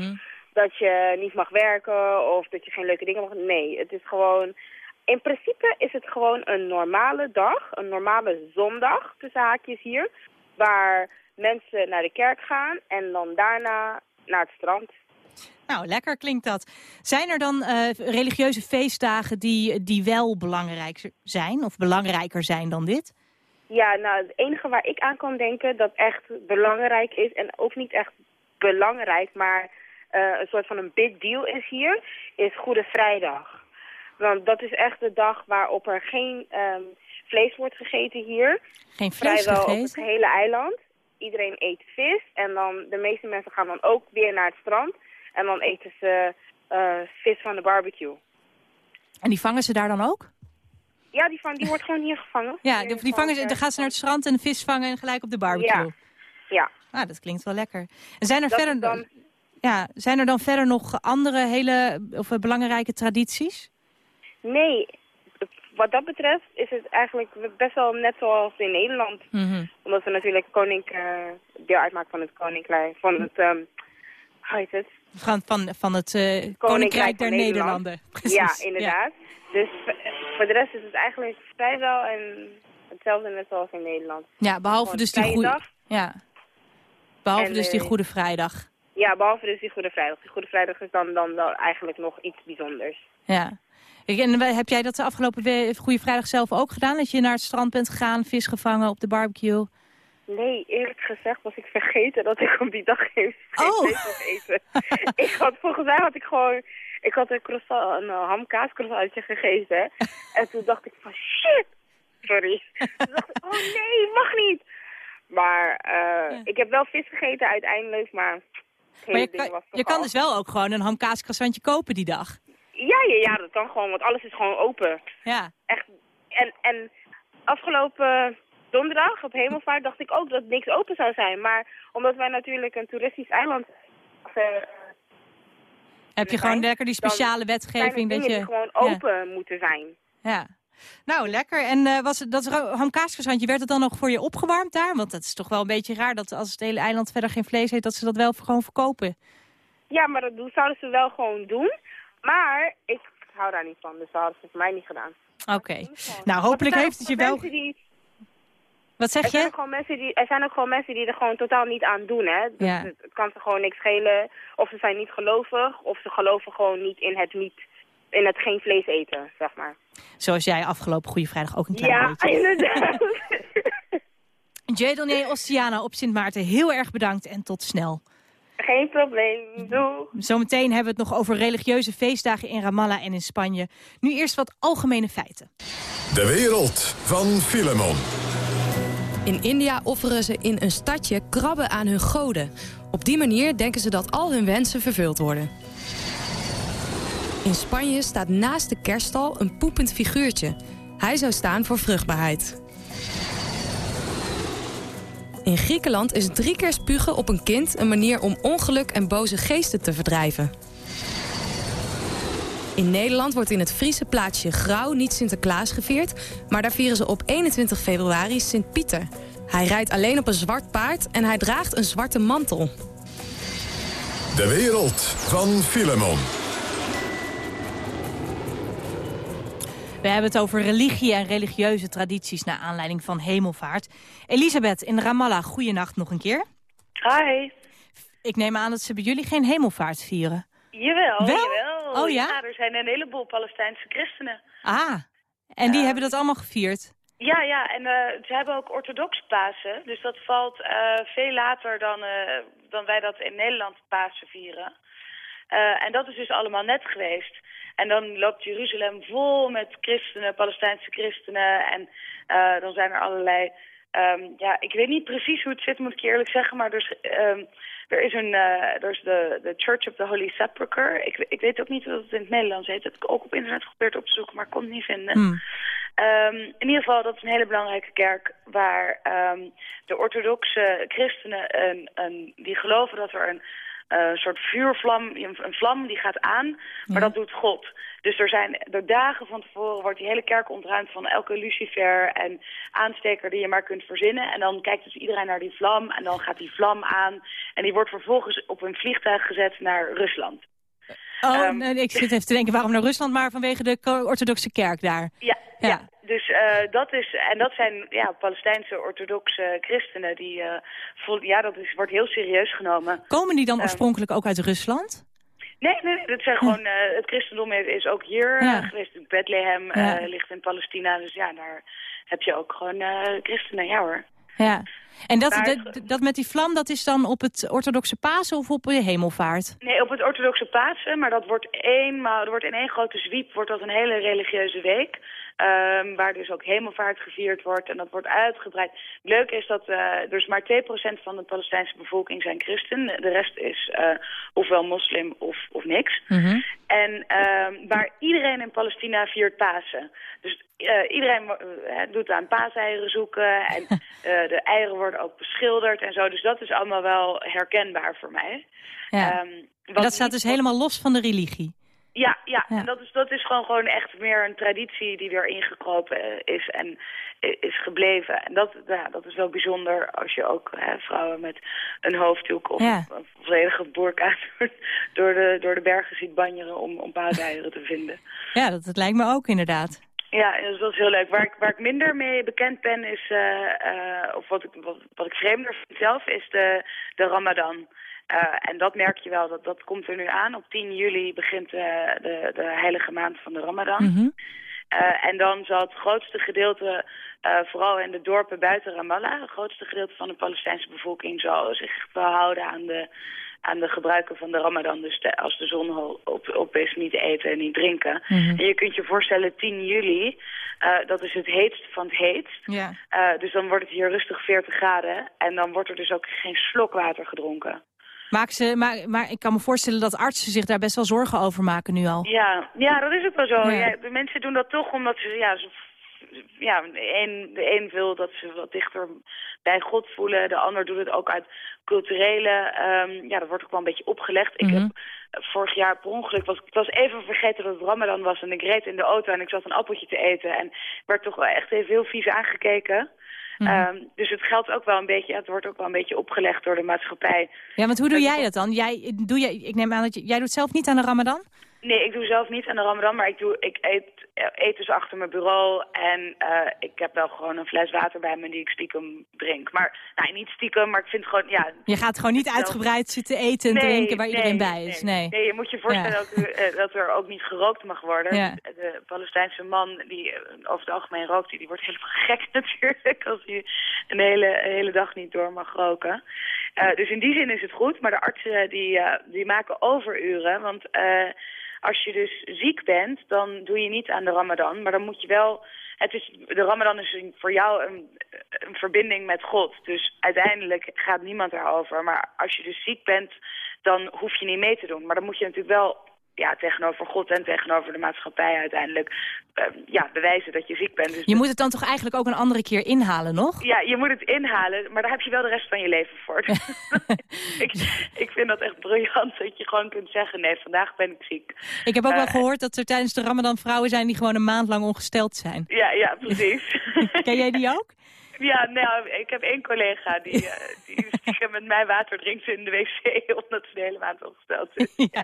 dat je niet mag werken of dat je geen leuke dingen mag. Nee, het is gewoon... In principe is het gewoon een normale dag, een normale zondag tussen haakjes hier. Waar mensen naar de kerk gaan en dan daarna naar het strand. Nou, lekker klinkt dat. Zijn er dan eh, religieuze feestdagen die, die wel belangrijk zijn of belangrijker zijn dan dit? Ja, nou, het enige waar ik aan kan denken dat echt belangrijk is... en ook niet echt belangrijk, maar eh, een soort van een big deal is hier... is Goede Vrijdag. Want dat is echt de dag waarop er geen ehm, vlees wordt gegeten hier. Geen vlees Vrijwel op het gegeten? hele eiland. Iedereen eet vis en dan de meeste mensen gaan dan ook weer naar het strand. En dan eten ze eh, vis van de barbecue. En die vangen ze daar dan ook? Ja, die, van, die wordt gewoon hier gevangen. Ja, die, vangen ze, dan gaan ze naar het strand en een vis vangen en gelijk op de barbecue. Ja. Ja. Ah, dat klinkt wel lekker. En zijn er, Dat verder, dan- ja, zijn er dan verder nog andere hele of, eh, belangrijke tradities? Nee, wat dat betreft is het eigenlijk best wel net zoals in Nederland. Omdat we natuurlijk konink, eh, deel uitmaken van het koninkrijk, van het, hoe heet het? Van, van, van het eh, Koninkrijk der Nederland. Nederlanden. Precies, Ja, inderdaad. Dus voor de rest is het eigenlijk vrijwel en hetzelfde net zoals in Nederland. Ja, behalve Gewoon dus die goede... Ja. Behalve En, dus die eh, Goede Vrijdag. Ja, behalve dus die Goede Vrijdag. Die Goede Vrijdag is dan, dan wel eigenlijk nog iets bijzonders. Ja. En heb jij dat de afgelopen Goede Vrijdag zelf ook gedaan? Dat je naar het strand bent gegaan, vis gevangen op de barbecue? Nee, eerlijk gezegd was ik vergeten dat ik op die dag geen, Oh. vlees mocht eten. ik had, volgens mij had ik gewoon... Ik had een croissant, een uh, hamkaas croissantje gegeten. en toen dacht ik van shit. Sorry. toen dacht ik, oh nee, mag niet. Maar eh, ik heb wel vis gegeten uiteindelijk, maar... Maar je kan, was je kan dus wel ook gewoon een hamkaascroissantje kopen die dag. Ja, ja, ja, dat kan gewoon, want alles is gewoon open. Ja. Echt. En, en afgelopen donderdag op Hemelvaart dacht ik ook dat niks open zou zijn. Maar omdat wij natuurlijk een toeristisch eiland eh, Heb je gewoon lekker die speciale wetgeving zijn dat je... gewoon Ja. open moeten zijn. Ja. Nou, lekker. En eh, was het, dat hamkaascroissantje, werd het dan nog voor je opgewarmd daar? Want het is toch wel een beetje raar dat als het hele eiland verder geen vlees heeft, dat ze dat wel gewoon verkopen. Ja, maar dat zouden ze wel gewoon doen. Maar ik hou daar niet van, dus dat hadden ze voor mij niet gedaan. Oké. Nou, hopelijk heeft het je wel... Die, Wat zeg er, zijn je? ook gewoon mensen die, er zijn ook gewoon mensen die er gewoon totaal niet aan doen, hè. Dus Ja. het, het kan ze gewoon niks schelen. Of ze zijn niet gelovig, of ze geloven gewoon niet in het niet... In het geen vlees eten, zeg maar. Zoals jij afgelopen Goede Vrijdag ook een klein Ja, beetje. inderdaad. J. Donier Ostiana op Sint Maarten, heel erg bedankt en tot snel. Geen probleem, doe. Zometeen hebben we het nog over religieuze feestdagen in Ramallah en in Spanje. Nu eerst wat algemene feiten. De wereld van Filemon. In India offeren ze in een stadje krabben aan hun goden. Op die manier denken ze dat al hun wensen vervuld worden. In Spanje staat naast de kerststal een poepend figuurtje. Hij zou staan voor vruchtbaarheid. In Griekenland is drie keer spugen op een kind een manier om ongeluk en boze geesten te verdrijven. In Nederland wordt in het Friese plaatsje Grauw niet Sinterklaas gevierd... maar daar vieren ze op 21 februari Sint-Pieter. Hij rijdt alleen op een zwart paard en hij draagt een zwarte mantel. De wereld van Filemon. We hebben het over religie en religieuze tradities naar aanleiding van hemelvaart. Elisabeth in Ramallah, goeienacht nog een keer. Hi. Ik neem aan dat ze bij jullie geen hemelvaart vieren. Jawel, Wel? jawel. Oh ja? er zijn een heleboel Palestijnse christenen. Ah, en die hebben dat allemaal gevierd. Ja, ja, en eh, ze hebben ook orthodox Pasen. Dus dat valt eh, veel later dan, eh, dan wij dat in Nederland Pasen vieren. En dat is dus allemaal net geweest. En dan loopt Jeruzalem vol met christenen, Palestijnse christenen. En eh, dan zijn er allerlei... ehm, ja, ik weet niet precies hoe het zit, moet ik je eerlijk zeggen. Maar dus, ehm, er is een, eh, er is de, de Church of the Holy Sepulchre. Ik, ik weet ook niet wat het in het Nederlands heet. Dat heb ik ook op internet geprobeerd op te zoeken, maar ik kon het niet vinden. Hmm. Ehm, in ieder geval, dat is een hele belangrijke kerk waar de orthodoxe christenen een, een, die geloven dat er een eh, soort vuurvlam, een, een vlam die gaat aan, maar dat doet God. Dus er zijn er dagen van tevoren wordt die hele kerk ontruimd van elke lucifer en aansteker die je maar kunt verzinnen. En dan kijkt dus iedereen naar die vlam en dan gaat die vlam aan en die wordt vervolgens op een vliegtuig gezet naar Rusland. Oh, Ehm. nee, ik zit even te denken waarom naar Rusland, maar vanwege de orthodoxe kerk daar. Ja, Ja. ja. Dus eh, dat is, en dat zijn ja, Palestijnse orthodoxe christenen die, vol, ja, dat is, wordt heel serieus genomen. Komen die dan Ehm. oorspronkelijk ook uit Rusland? Nee, nee, nee, dat zijn gewoon, eh, het christendom is, ook hier Ja. geweest. Bethlehem eh, Ja. ligt in Palestina, dus ja, daar heb je ook gewoon christenen, ja hoor. Ja. En dat, dat, dat met die vlam, dat is dan op het orthodoxe Pasen of op de hemelvaart? Nee, op het orthodoxe Pasen, maar dat wordt eenmaal, er wordt in één grote zwiep, wordt dat een hele religieuze week. Ehm, waar dus ook hemelvaart gevierd wordt en dat wordt uitgebreid. Het leuke is dat eh dus maar 2% van de Palestijnse bevolking zijn christen. De rest is eh, ofwel moslim of, of niks. En ehm, waar iedereen in Palestina viert Pasen. Dus eh, iedereen doet aan paaseieren zoeken en de eieren worden ook beschilderd en zo. Dus dat is allemaal wel herkenbaar voor mij. Ja. Ehm, dat staat dus helemaal los van de religie. Ja, ja. Ja. en dat is, dat is gewoon, gewoon echt meer een traditie die weer ingekropen is en is gebleven. En dat, ja, dat is wel bijzonder als je ook hè, vrouwen met een hoofddoek of Ja. een volledige burka door de, door de bergen ziet banjeren om, om te vinden. Ja, dat, dat lijkt me ook inderdaad. Ja, dus dat is heel leuk. Waar ik, waar ik minder mee bekend ben is, eh, of wat ik, wat, wat ik vreemder vind zelf, is de, de Ramadan. Eh, en dat merk je wel, dat, dat komt er nu aan. Op 10 juli begint eh, de, de heilige maand van de Ramadan. Mhm. Eh, en dan zal het grootste gedeelte, vooral in de dorpen buiten Ramallah, het grootste gedeelte van de Palestijnse bevolking zal zich wel houden aan de, aan de gebruiken van de Ramadan. Dus de- als de zon op, op is, niet eten en niet drinken. Mhm. En je kunt je voorstellen, 10 juli, dat is het heetst van het heetst. Eh, dus dan wordt het hier rustig 40 graden. En dan wordt er dus ook geen slok water gedronken. Maak ze, maar, maar ik kan me voorstellen dat artsen zich daar best wel zorgen over maken nu al. Ja, ja dat is ook wel zo. Ja. De mensen doen dat toch omdat ze... Ja, ze ja, de een, de een wil dat ze wat dichter bij God voelen. De ander doet het ook uit culturele... ehm, ja, dat wordt ook wel een beetje opgelegd. Ik Mhm. heb vorig jaar per ongeluk... Was, ik was even vergeten dat het Ramadan was. En ik reed in de auto en ik zat een appeltje te eten. En werd toch wel echt even heel vies aangekeken. Mhm. Ehm, dus het geldt ook wel een beetje... Het wordt ook wel een beetje opgelegd door de maatschappij. Ja, want hoe doe jij dat dan? Jij, doe jij, ik neem aan dat je, jij doet zelf niet aan de ramadan? Nee, ik doe zelf niet aan de ramadan, maar ik, doe, ik eet, eet dus achter mijn bureau. En eh, ik heb wel gewoon een fles water bij me die ik stiekem drink. Maar, nou, niet stiekem, maar ik vind gewoon, ja... Je gaat gewoon niet uitgebreid zitten eten en Nee, drinken waar nee, iedereen bij is. Nee. Nee, je moet je voorstellen Ja. dat, er, eh, dat er ook niet gerookt mag worden. Ja. De Palestijnse man die eh, over het algemeen rookt, die, die wordt helemaal gek natuurlijk als hij een hele, een hele dag niet door mag roken. Dus in die zin is het goed, maar de artsen die, die maken overuren. Want als je dus ziek bent, dan doe je niet aan de ramadan. Maar dan moet je wel... Het is, de ramadan is voor jou een, een verbinding met God. Dus uiteindelijk gaat niemand erover. Maar als je dus ziek bent, dan hoef je niet mee te doen. Maar dan moet je natuurlijk wel ja, tegenover God en tegenover de maatschappij uiteindelijk eh, ja, bewijzen dat je ziek bent. Dus Je moet het dan toch eigenlijk ook een andere keer inhalen, nog? ja, je moet het inhalen, maar daar heb je wel de rest van je leven voor. ik, ik vind dat echt briljant dat je gewoon kunt zeggen, nee, vandaag ben ik ziek. Ik heb ook wel Eh, gehoord dat er tijdens de ramadan vrouwen zijn die gewoon een maand lang ongesteld zijn. Ja, ja, precies. Ken jij die ook? Ja, nou, ik heb één collega die, eh, die stiekem met mij water drinkt in de wc, omdat ze de hele maand ongesteld is. Ja.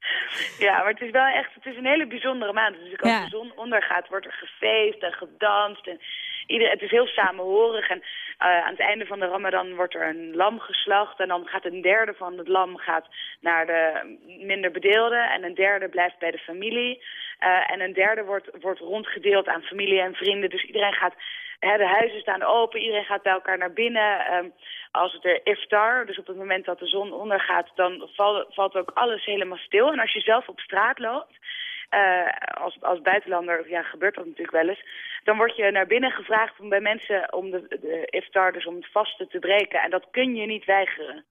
Ja, maar het is wel echt, het is een hele bijzondere maand. Dus als Ja. de zon ondergaat, wordt er gefeest en gedanst. En ieder, het is heel samenhorig. En eh, aan het einde van de ramadan wordt er een lam geslacht. En dan gaat een derde van het lam gaat naar de minder bedeelden. En een derde blijft bij de familie. Eh, en een derde wordt, wordt rondgedeeld aan familie en vrienden. Dus iedereen gaat... De huizen staan open, iedereen gaat bij elkaar naar binnen. Ehm, als het er iftar, dus op het moment dat de zon ondergaat, dan valt, valt ook alles helemaal stil. En als je zelf op straat loopt, eh, als, als buitenlander, ja, gebeurt dat natuurlijk wel eens. Dan word je naar binnen gevraagd om bij mensen om de, de iftar, dus om het vasten te breken. En dat kun je niet weigeren.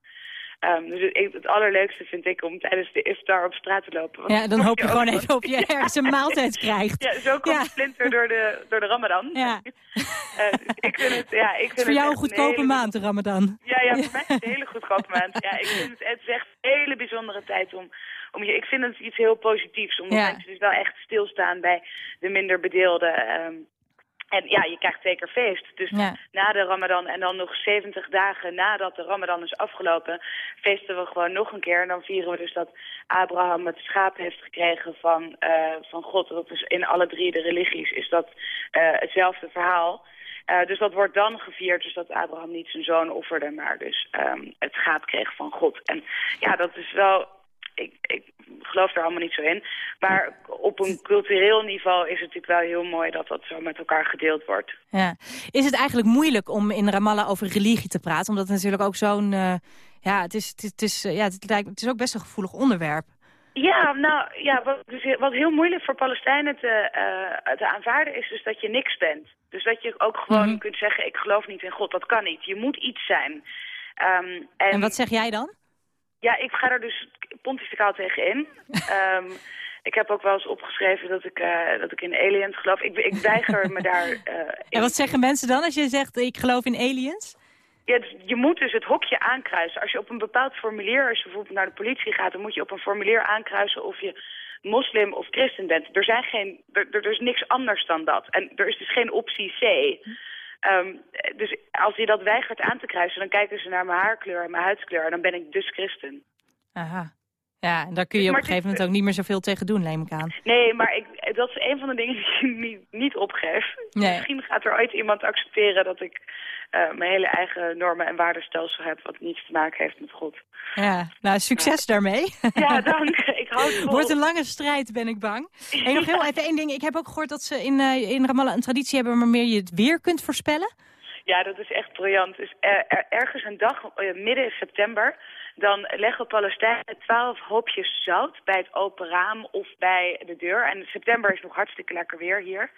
Ehm, dus het, het allerleukste vind ik om tijdens de iftar op straat te lopen. Want Ja, dan hoop je gewoon even op je ergens een maaltijd krijgt. Ja, zo komt Ja. de splinter door de, door de ramadan. Ja. Eh, ik vind het, ja, ik vind Het is voor jou een goedkope hele- maand, de ramadan. Ja, ja, voor mij is het een hele goedkope maand. Ja, ik vind het, het is echt een hele bijzondere tijd om, om je... Ik vind het iets heel positiefs, omdat Ja. mensen dus wel echt stilstaan bij de minder bedeelden. ehm, en ja, je krijgt zeker feest. Dus Ja. na de ramadan en dan nog 70 dagen nadat de ramadan is afgelopen... feesten we gewoon nog een keer. En dan vieren we dus dat Abraham het schaap heeft gekregen van, eh, van God. Dat is in alle drie de religies is dat eh, hetzelfde verhaal... Eh, dus dat wordt dan gevierd, dus dat Abraham niet zijn zoon offerde, maar dus ehm, het schaap kreeg van God. En ja, dat is wel, ik, ik geloof er allemaal niet zo in. Maar op een cultureel niveau is het natuurlijk wel heel mooi dat dat zo met elkaar gedeeld wordt. Ja. Is het eigenlijk moeilijk om in Ramallah over religie te praten? Omdat het natuurlijk ook zo'n... eh, ja, het is, het, is, het, is, eh, ja, het, lijkt, het is ook best een gevoelig onderwerp. Ja, nou ja, wat, dus, wat heel moeilijk voor Palestijnen te, eh, te aanvaarden is dus dat je niks bent. Dus dat je ook gewoon Mhm. kunt zeggen, ik geloof niet in God. Dat kan niet. Je moet iets zijn. Ehm, en, En wat zeg jij dan? Ja, ik ga er dus pontificaal tegen in. Ehm, ik heb ook wel eens opgeschreven dat ik, eh, dat ik in aliens geloof. Ik, ik weiger me daar... eh, En wat zeggen mensen dan als je zegt, ik geloof in aliens? Ja, dus je moet dus het hokje aankruisen. Als je op een bepaald formulier, als je bijvoorbeeld naar de politie gaat... dan moet je op een formulier aankruisen of je moslim of christen bent. Er, zijn geen, er, er is niks anders dan dat. En er is dus geen optie C. Ehm, dus als je dat weigert aan te kruisen... dan kijken ze naar mijn haarkleur en mijn huidskleur... en dan ben ik dus christen. Aha. Ja, en daar kun je op een gegeven moment ook niet meer zoveel tegen doen, neem ik aan. Nee, maar ik, dat is een van de dingen die ik niet, niet opgeef. Nee. Misschien gaat er ooit iemand accepteren dat ik eh, mijn hele eigen normen en waardenstelsel heb... wat niets te maken heeft met God. Ja, nou, succes daarmee. Ja, dank. Ik hou het. Wordt een lange strijd, ben ik bang. Hey, nog heel even één ding. Ik heb ook gehoord dat ze in, eh, in Ramallah een traditie hebben... waarmee je het weer kunt voorspellen. Ja, dat is echt briljant. Dus er, er- ergens een dag, midden september, dan leggen Palestijnen twaalf hoopjes zout bij het open raam of bij de deur. En september is nog hartstikke lekker weer hier.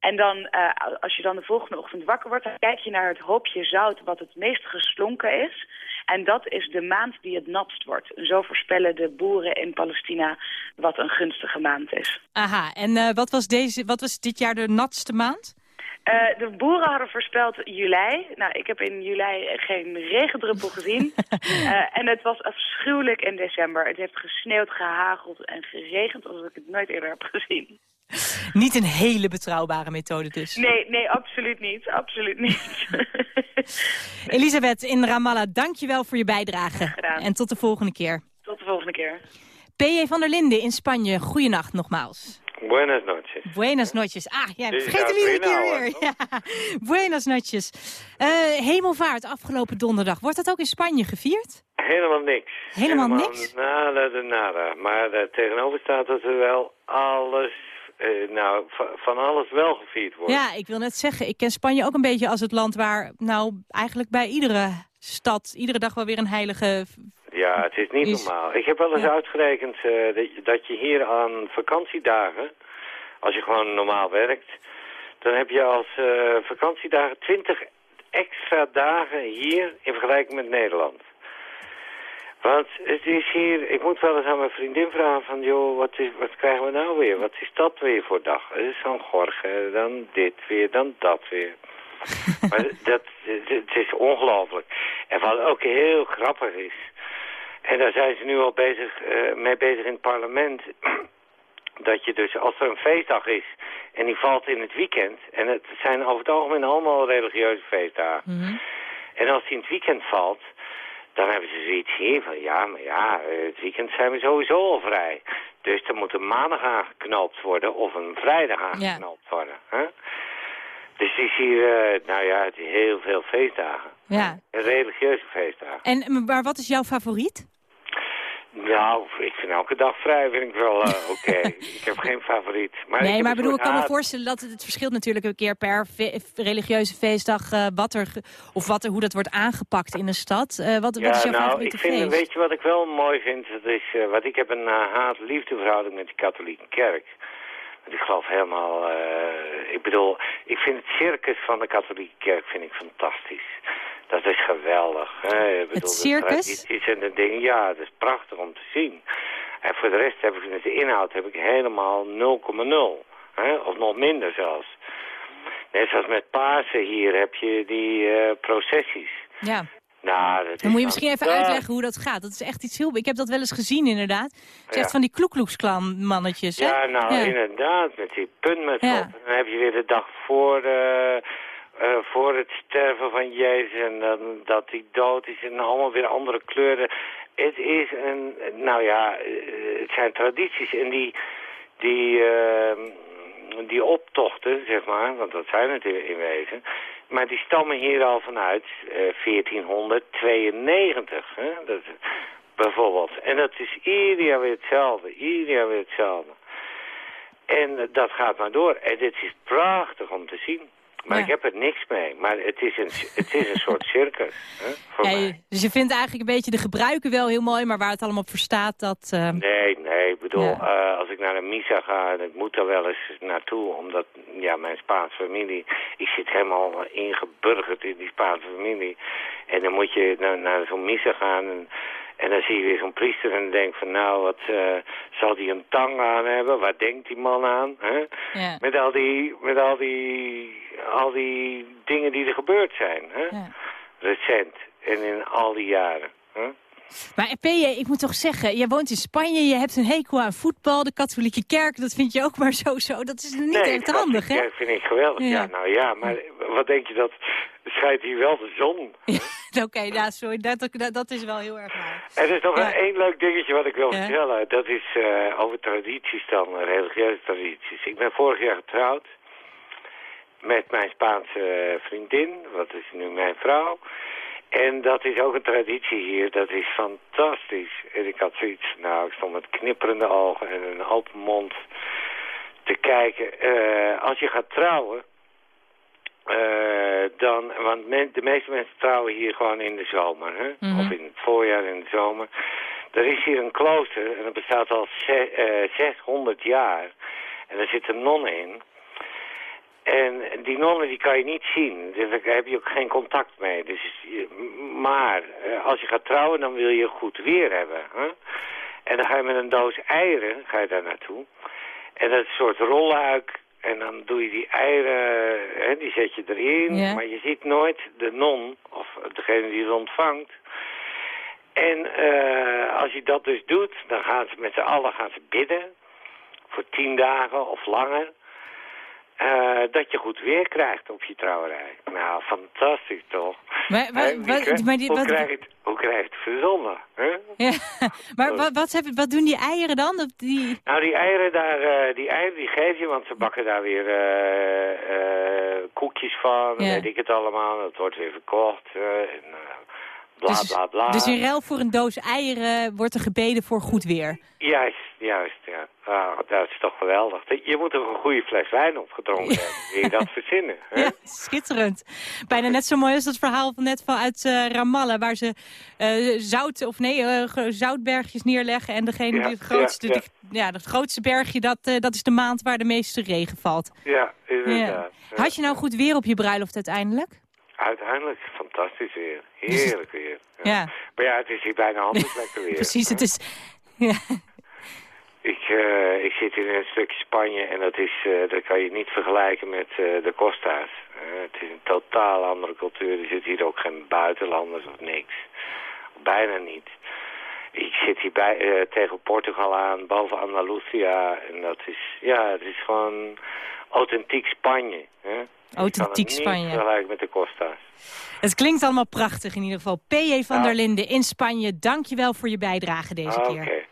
En dan, eh, als je dan de volgende ochtend wakker wordt, dan kijk je naar het hoopje zout wat het meest geslonken is. En dat is de maand die het natst wordt. En zo voorspellen de boeren in Palestina wat een gunstige maand is. Aha, en eh, wat, was deze, wat was dit jaar de natste maand? Eh, de boeren hadden voorspeld juli. Nou, ik heb in juli geen regendruppel gezien. Eh, en het was afschuwelijk in december. Het heeft gesneeuwd, gehageld en geregend alsof ik het nooit eerder heb gezien. Niet een hele betrouwbare methode dus. Nee, nee, absoluut niet. Absoluut niet. Elisabeth in Ramallah, dankjewel voor je bijdrage. gedaan. En tot de volgende keer. Tot de volgende keer. P.J. van der Linden in Spanje, goeienacht nogmaals. Buenas noches. Buenas noches. Ah, ja, Dus zou jullie het een keer weer. Ja. Buenas noches. Eh, hemelvaart afgelopen donderdag. Wordt dat ook in Spanje gevierd? Helemaal niks. Helemaal niks? Nada de nada. Maar daar tegenover staat dat er wel alles, eh, nou, va- van alles wel gevierd wordt. Ja, ik wil net zeggen, ik ken Spanje ook een beetje als het land waar, nou, eigenlijk bij iedere stad, iedere dag wel weer een heilige... Ja, het is niet Is- normaal. Ik heb wel eens uitgerekend eh, dat, je, dat je hier aan vakantiedagen, als je gewoon normaal werkt, dan heb je als eh, vakantiedagen 20 extra dagen hier in vergelijking met Nederland. Want het is hier, ik moet wel eens aan mijn vriendin vragen van, joh, wat, is, wat krijgen we nou weer? Wat is dat weer voor dag? Het is zo'n gorgen, dan dit weer, dan dat weer. maar dat, het is ongelooflijk. En wat ook heel grappig is, en daar zijn ze nu al bezig, eh, mee bezig in het parlement, dat je dus als er een feestdag is en die valt in het weekend, en het zijn over het algemeen allemaal religieuze feestdagen, en als die in het weekend valt, dan hebben ze zoiets hier van, ja, maar ja, eh, het weekend zijn we sowieso al vrij. Dus er moet een maandag aangeknoopt worden of een vrijdag aangeknoopt worden. Hè? Dus het is hier, eh, nou ja, het is heel veel feestdagen. Ja. Religieuze feestdagen. En, maar wat is jouw favoriet? Nou, ik vind elke dag vrij vind ik wel eh, oké. ik heb geen favoriet. Maar ik nee, maar bedoel, ik kan me voorstellen dat het, het verschilt natuurlijk een keer per fe- religieuze feestdag, eh, wat er, of wat er, hoe dat wordt aangepakt in een stad. Eh, wat, wat is jouw nou, favoriete ik vind, feest? weet je wat ik wel mooi vind? Dat is, eh, wat ik heb een haat-liefdeverhouding met de katholieke kerk. Want ik geloof helemaal, eh, ik bedoel, ik vind het circus van de katholieke kerk vind ik fantastisch. Dat is geweldig. Hè? Ik bedoel, de circus? tradities en de dingen, ja, dat is prachtig om te zien. En voor de rest heb ik met de inhoud heb ik helemaal 0,0. hè, Of nog minder zelfs. Net zoals met Pasen hier heb je die eh, processies. Ja. Nou, dat Dan moet je is misschien even uitleggen hoe dat gaat. Dat is echt iets heel... Ik heb dat wel eens gezien inderdaad. Het is echt van die kloekloeksklan mannetjes, hè? Ja, nou inderdaad, met die Ja. En dan heb je weer de dag voor, eh, eh, voor het sterven van Jezus en dan, dat hij dood is en allemaal weer andere kleuren. Het is een, nou ja, eh, het zijn tradities en die, die, die optochten, zeg maar, want dat zijn het in, in wezen, maar die stammen hier al vanuit eh 1492, hè? Dat, bijvoorbeeld. En dat is ieder jaar weer hetzelfde, ieder jaar weer hetzelfde. En eh, dat gaat maar door. En dit is prachtig om te zien. Maar Ja. ik heb er niks mee. Maar het is een, het is een soort circus. Hè, voor Ja, mij. je- dus je vindt eigenlijk een beetje de gebruiken wel heel mooi, maar waar het allemaal op verstaat, dat... eh, Nee, nee. Ik bedoel, Ja. eh, als ik naar een misa ga, en ik moet er wel eens naartoe, omdat ja, mijn Spaanse familie, ik zit helemaal ingeburgerd in die Spaanse familie. En dan moet je naar, naar zo'n misa gaan en, en dan zie je weer zo'n priester en dan denk van, nou, wat eh, zal die een tang aan hebben? Waar denkt die man aan? Hè? Ja. Met al die, met al die, al die dingen die er gebeurd zijn, hè? Recent en in al die jaren. Hè? Maar PJ, ik moet toch zeggen, jij woont in Spanje, je hebt een hekel aan voetbal, de katholieke kerk, dat vind je ook maar zo zo. Dat is niet nee, echt dat handig, hè? ik- vind ik geweldig. Ja. Ja. nou ja, maar wat denk je dat... Schijnt hier wel de zon. Oké, nou, sorry, dat, dat, dat is wel heel erg waar. Er is nog Ja. een één leuk dingetje wat ik wil vertellen. Dat is eh, over tradities dan, religieuze tradities. Ik ben vorig jaar getrouwd met mijn Spaanse vriendin, wat is nu mijn vrouw. En dat is ook een traditie hier. Dat is fantastisch. En ik had zoiets, nou, ik stond met knipperende ogen en een open mond te kijken. Eh, als je gaat trouwen, eh, dan, want men- de meeste mensen trouwen hier gewoon in de zomer, hè? Mhm. of in het voorjaar, in de zomer. Er is hier een klooster en dat bestaat al ze- eh, 600 jaar. En daar zitten nonnen in. En die nonnen die kan je niet zien, dus daar heb je ook geen contact mee. Dus, je- maar eh, als je gaat trouwen, dan wil je goed weer hebben. Hè? En dan ga je met een doos eieren ga je daar naartoe. En dat is een soort rolluik. En dan doe je die eieren, hè, die zet je erin. Maar je ziet nooit de non, of degene die het ontvangt. En eh, als je dat dus doet, dan gaan ze met z'n allen gaan ze bidden. Voor tien dagen of langer. Eh, dat je goed weer krijgt op je trouwerij. Nou, fantastisch toch? Maar, wat- maar die- hoe, wat- krijg je het, hoe krijg het verzonnen? Hè? Ja, maar wat, wat, heb, wat doen die eieren dan? Die... Nou, die eieren, daar, eh, die eieren die geef je, want ze bakken daar weer eh, koekjes van, Ja. weet ik het allemaal. Dat wordt weer verkocht en bla dus, bla bla. dus in ruil voor een doos eieren wordt er gebeden voor goed weer. Juist, juist. Ah, dat is toch geweldig. Je moet toch een goede fles wijn opgedronken hebben. Wil je dat verzinnen? Hè? Ja, schitterend. Bijna net zo mooi als dat verhaal van net van uit eh, Ramallah... waar ze eh, zout, of nee, eh, zoutbergjes neerleggen... en degene Ja, die het grootste, ja, de- ja, het grootste bergje, dat, dat is de maand waar de meeste regen valt. Ja, inderdaad. Had je nou goed weer op je bruiloft uiteindelijk? Uiteindelijk fantastisch weer. Heerlijk weer. Ja, Maar ja, het is hier bijna anders lekker weer. precies. Het is... Ja. Ik, eh, ik zit in een stukje Spanje en dat, is, eh, dat kan je niet vergelijken met eh, de Costa's. Het is een totaal andere cultuur. Er zitten hier ook geen buitenlanders of niks. Bijna niet. Ik zit hier bij, tegen Portugal aan, boven Andalusia. En dat is, ja, het is gewoon authentiek Spanje. Hè? Authentiek Spanje. niet vergelijken met de Costa's. Het klinkt allemaal prachtig in ieder geval. P.J. van der Linden in Spanje, dank je wel voor je bijdrage deze Ah, keer. Oké.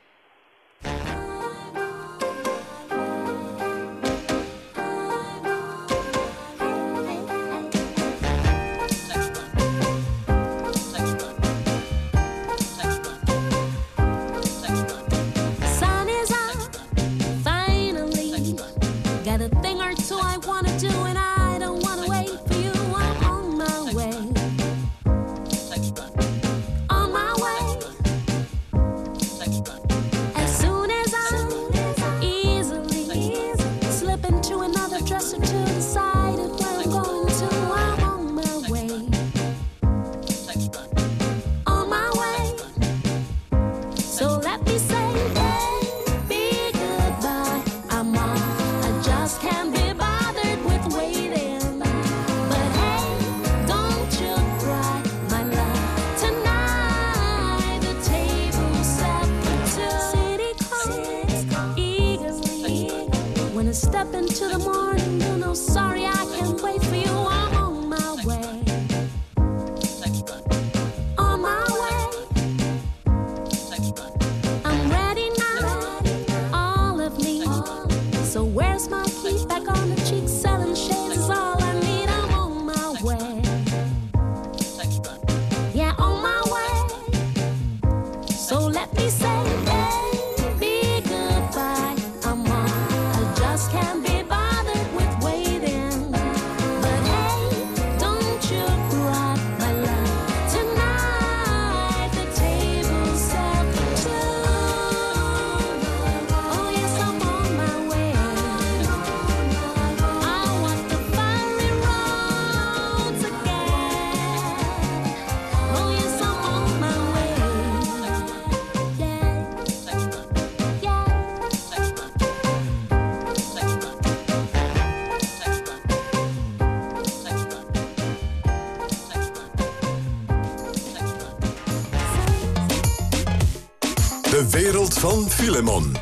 Van Filemon.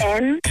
En?